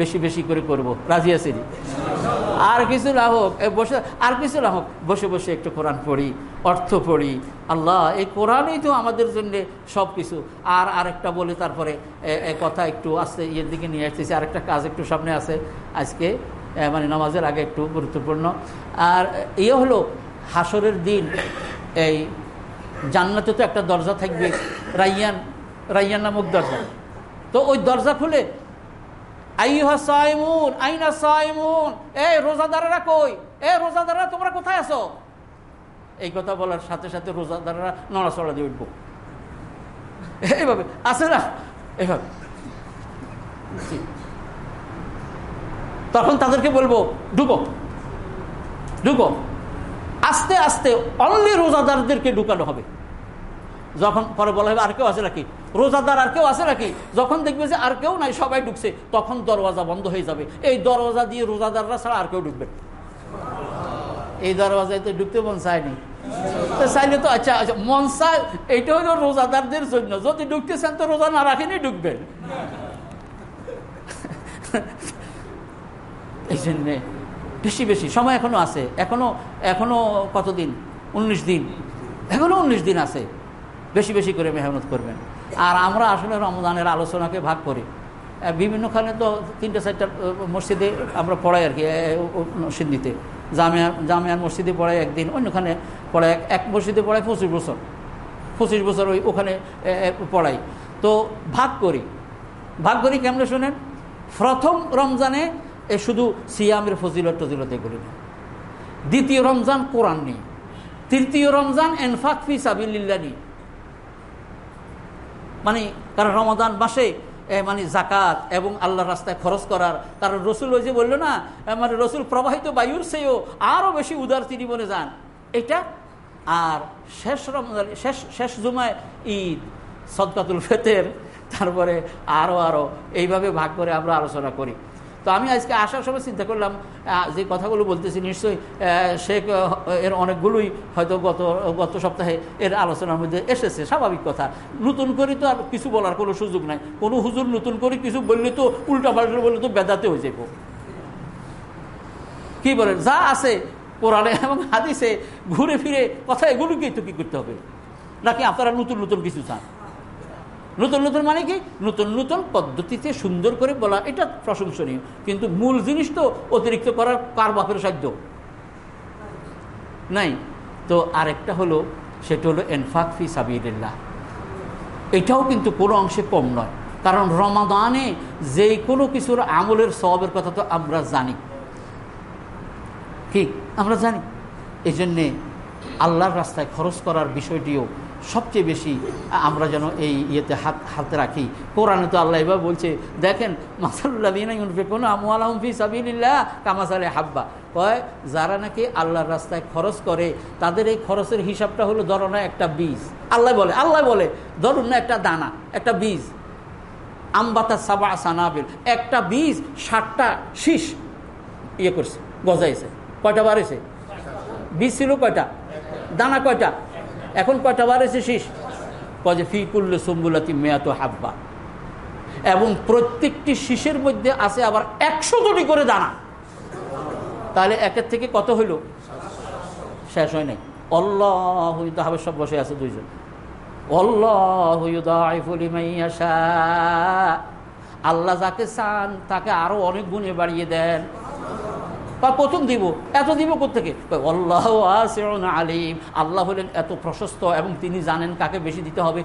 বেশি বেশি করে করব। রাজি আছি আর কিছু না হোক বসে, আর কিছু না হোক, বসে বসে একটু কোরআন পড়ি, অর্থ পড়ি। আল্লাহ, এই কোরআনই তো আমাদের জন্য সব কিছু আর আরেকটা বলে তারপরে কথা একটু আসতে ইয়ের দিকে নিয়ে আসতেছি। আরেকটা কাজ একটু সামনে আছে আজকে মানে নামাজের আগে একটু গুরুত্বপূর্ণ। আর ইয়ে হলো হাসরের দিন, এই জান্নাতে তো একটা দরজা থাকবে, রাইয়ান রাইয়ান নামক দরজা। তো ওই দরজা খুলে আইহা সাইমুন, আইনা সাইমুন? এ রোজাদারেরা কই? এ রোজাদাররা, তোমরা কোথায় আছো? এই কথা বলার সাথে সাথে রোজাদাররা নড়াচড়া দিয়ে উঠবো। এইভাবে, আছে না? এইভাবে। তখন তাদেরকে বলব ডুবো ডুবো আস্তে আস্তে অনলি রোজাদারদেরকে ঢুকানো হবে। যখন পরে বলা হবে, আর কেউ আছে নাকি? রোজাদার আর কেউ আছে নাকি? যখন দেখবে যে আর কেউ নাই, সবাই ঢুকছে, তখন দরওয়াজা বন্ধ হয়ে যাবে। এই দরওয়াজা দিয়ে রোজাদাররা ছাড়া আর কেউ ঢুকবে। এই দরওয়াজায় তো ঢুকতে মন চায়নি চাইলে তো আচ্ছা আচ্ছা মন চায়, এইটা হলো রোজাদারদের জন্য। যদি ঢুকতেছেন তো রোজা না রাখেনি ঢুকবেন। এই জন্যে বেশি বেশি, সময় এখনও আছে। এখনও এখনও কতদিন? উনিশ দিন। এখনও উনিশ দিন আছে। বেশি বেশি করে মেহনত করবেন। আর আমরা আসলে রমজানের আলোচনাকে ভাগ করি। বিভিন্নখানে তো তিনটে চারটা মসজিদে আমরা পড়াই আর কি সিন্দিতে জামিয়া, জামিয়ার মসজিদে পড়াই একদিন অন্যখানে পড়াই এক মসজিদে পড়াই পঁচিশ বছর। পঁচিশ বছর ওই ওখানে পড়াই। তো ভাগ করি। ভাগ করি কেমনে শোনেন? প্রথম রমজানে এ শুধু সিয়ামের ফজিলত, টজিলত এগুলি দ্বিতীয় রমজান কোরআন নেই। তৃতীয় রমজান এনফাক ফি সাবিল্লা নেই মানে কারণ রমাদান মাসে মানে জাকাত এবং আল্লাহ রাস্তায় খরচ করার। কারণ রসুল ওই যে বলল না মানে রসুল প্রবাহিত বায়ুর সেও আরও বেশি উদার তিনি বলে যান। এটা আর শেষ রমজান, শেষ শেষ জুমায় ঈদ, সদকাতুল ফেতের, তারপরে আরও আরও এইভাবে ভাগ করে আমরা আলোচনা করি। তো আমি আজকে আসার সময় চিন্তা করলাম যে কথাগুলো বলতেছি নিশ্চয়ই শেখ এর অনেকগুলোই হয়তো গত গত সপ্তাহে এর আলোচনার মধ্যে এসেছে, স্বাভাবিক কথা। নতুন করে তো আর কিছু বলার কোনো সুযোগ নাই। কোনো হুজুর নতুন করে কিছু বললে তো উল্টা পাল্টা বললে তো বেদাতে হয়ে যাব কি বলেন? যা আছে কোরআনে এবং হাদিসে ঘুরে ফিরে কথা এগুলোকেই তো কি করতে হবে? নাকি আপনারা নতুন নতুন কিছু চান? নতুন নতুন মানে কি? নতুন নতুন পদ্ধতিতে সুন্দর করে বলা, এটা প্রশংসনীয়। কিন্তু মূল জিনিস তো অতিরিক্ত করার কার বাপের সাধ্য? নাই। তো আরেকটা হলো, সেটা হলো এনফাক ফি সাবিল্লাহ এটাও কিন্তু কোনো অংশে কম নয়। কারণ রমাদানে যে কোনো কিছুর আমলের সবের কথা তো আমরা জানি। কি? আমরা জানি। এই জন্যে আল্লাহর রাস্তায় খরচ করার বিষয়টিও সবচেয়ে বেশি আমরা যেন এই ইয়েতে হাত, হাতে রাখি। কোরআনে তো আল্লাহ এবার বলছে, দেখেন মাসাল্লাহ আমফি সাবিল্লাহ কামাসালে হাব্বা। কয়, যারা নাকি আল্লাহর রাস্তায় খরচ করে, তাদের এই খরচের হিসাবটা হলো ধরো না একটা বীজ। আল্লাহ বলে আল্লাহ বলে, ধরুন না একটা দানা, একটা বীজ। আমবাতা সাবা সানাবিল, একটা বীজ ষাটটা শীষ ইয়ে করছে, গজাইছে। কয়টা বাড়েছে? বীজ ছিল কয়টা? দানা কয়টা? এখন কয়টা বাড়েছে শীষ? কয়ে ফি কুল্ল সম্বুলাতি মেয়াত হাব্বা। এবং প্রত্যেকটি শীষের মধ্যে আছে আবার একশো কোটি করে দানা। তাহলে একের থেকে কত হইল? শেষ হয় নাই। অল্লাহ সব বসে আছে দুইজন। আল্লাহ যাকে চান তাকে আরও অনেক গুণে বাড়িয়ে দেন। বা প্রথম দিব? এত দিব কোথেকে আল্লাহ আলিম। আল্লাহ হলেন এত প্রশস্ত এবং তিনি জানেন কাকে বেশি দিতে হবে।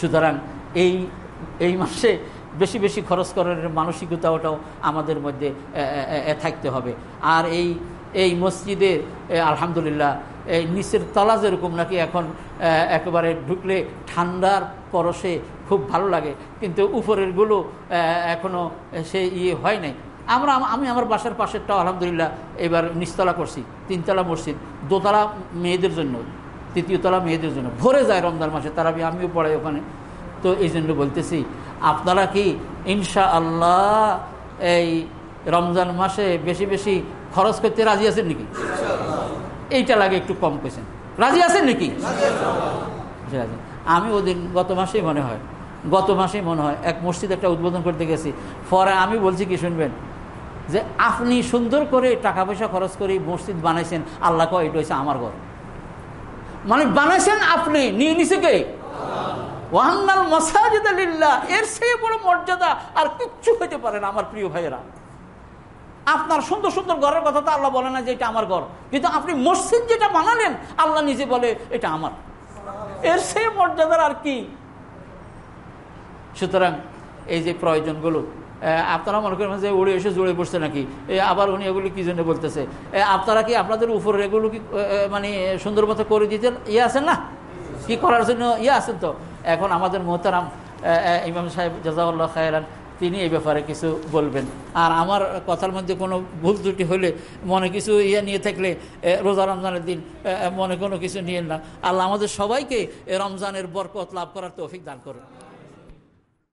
সুতরাং এই এই মাসে বেশি বেশি খরচ করার মানসিকতাটাও আমাদের মধ্যে থাকতে হবে। আর এই এই মসজিদে আলহামদুলিল্লাহ, এই নিচের তলা যেরকম নাকি এখন একেবারে ঢুকলে ঠান্ডার পরশে খুব ভালো লাগে। কিন্তু উপরেরগুলো এখনও সে ইয়ে হয় নাই। আমরা আমি আমার বাসার পাশেরটাও আলহামদুলিল্লাহ এবার নিচতলা করছি, তিনতলা মসজিদ, দোতলা মেয়েদের জন্য, তৃতীয়তলা মেয়েদের জন্য। ভরে যায় রমজান মাসে তারা আমিও পড়াই ওখানে। তো এই জন্য বলতেছি, আপনারা কি ইনশা আল্লাহ এই রমজান মাসে বেশি বেশি খরচ করতে রাজি আছেন নাকি? এইটা লাগে একটু কম পেয়েছেন রাজি আছেন নাকি? আমি ওদিন, গত মাসেই মনে হয়, গত মাসেই মনে হয়, এক মসজিদ একটা উদ্বোধন করতে গেছি। পরে আমি বলছি কি শুনবেন যে আপনি সুন্দর করে টাকা পয়সা খরচ করে মসজিদ বানাইছেন আল্লাহ কয় এটা হয়েছে আমার ঘর। মানে বানাইছেন আপনি নিয়ে নিছে কে? ওয়ান্নাল মসাজিদ আলিল্লাহ এর চেয়ে বড় মর্যাদা আর কিচ্ছু হইতে পারে না আমার প্রিয় ভাইয়েরা। আপনার সুন্দর সুন্দর ঘরের কথা তো আল্লাহ বলে না যে এটা আমার ঘর। কিন্তু আপনি মসজিদ যেটা বানালেন আল্লাহ নিজে বলে এটা আমার। এর সে মর্যাদার আর কি? সুতরাং এই যে প্রয়োজনগুলো আপনারা মনে করেন যে উড়ে এসে জুড়ে বসছে নাকি? আবার উনি এগুলি কি জন্য বলতেছে? আপনারা কি আপনাদের উপরে এগুলো কি মানে সুন্দর মতো করে দিতে ইয়ে আছেন না? কি করার জন্য ইয়ে আছেন তো? এখন আমাদের মোহতারাম ইমাম সাহেব জাজাউল্লাহ খায়রান, তিনি এই ব্যাপারে কিছু বলবেন। আর আমার কথার মধ্যে কোনো ভুল ত্রুটি হলে, মনে কিছু ইয়ে নিয়ে থাকলে রোজা রমজানের দিন মনে কোনো কিছু নিয়ে না। আল্লাহ আমাদের সবাইকে রমজানের বরকত লাভ করার তৌফিক দান করুন।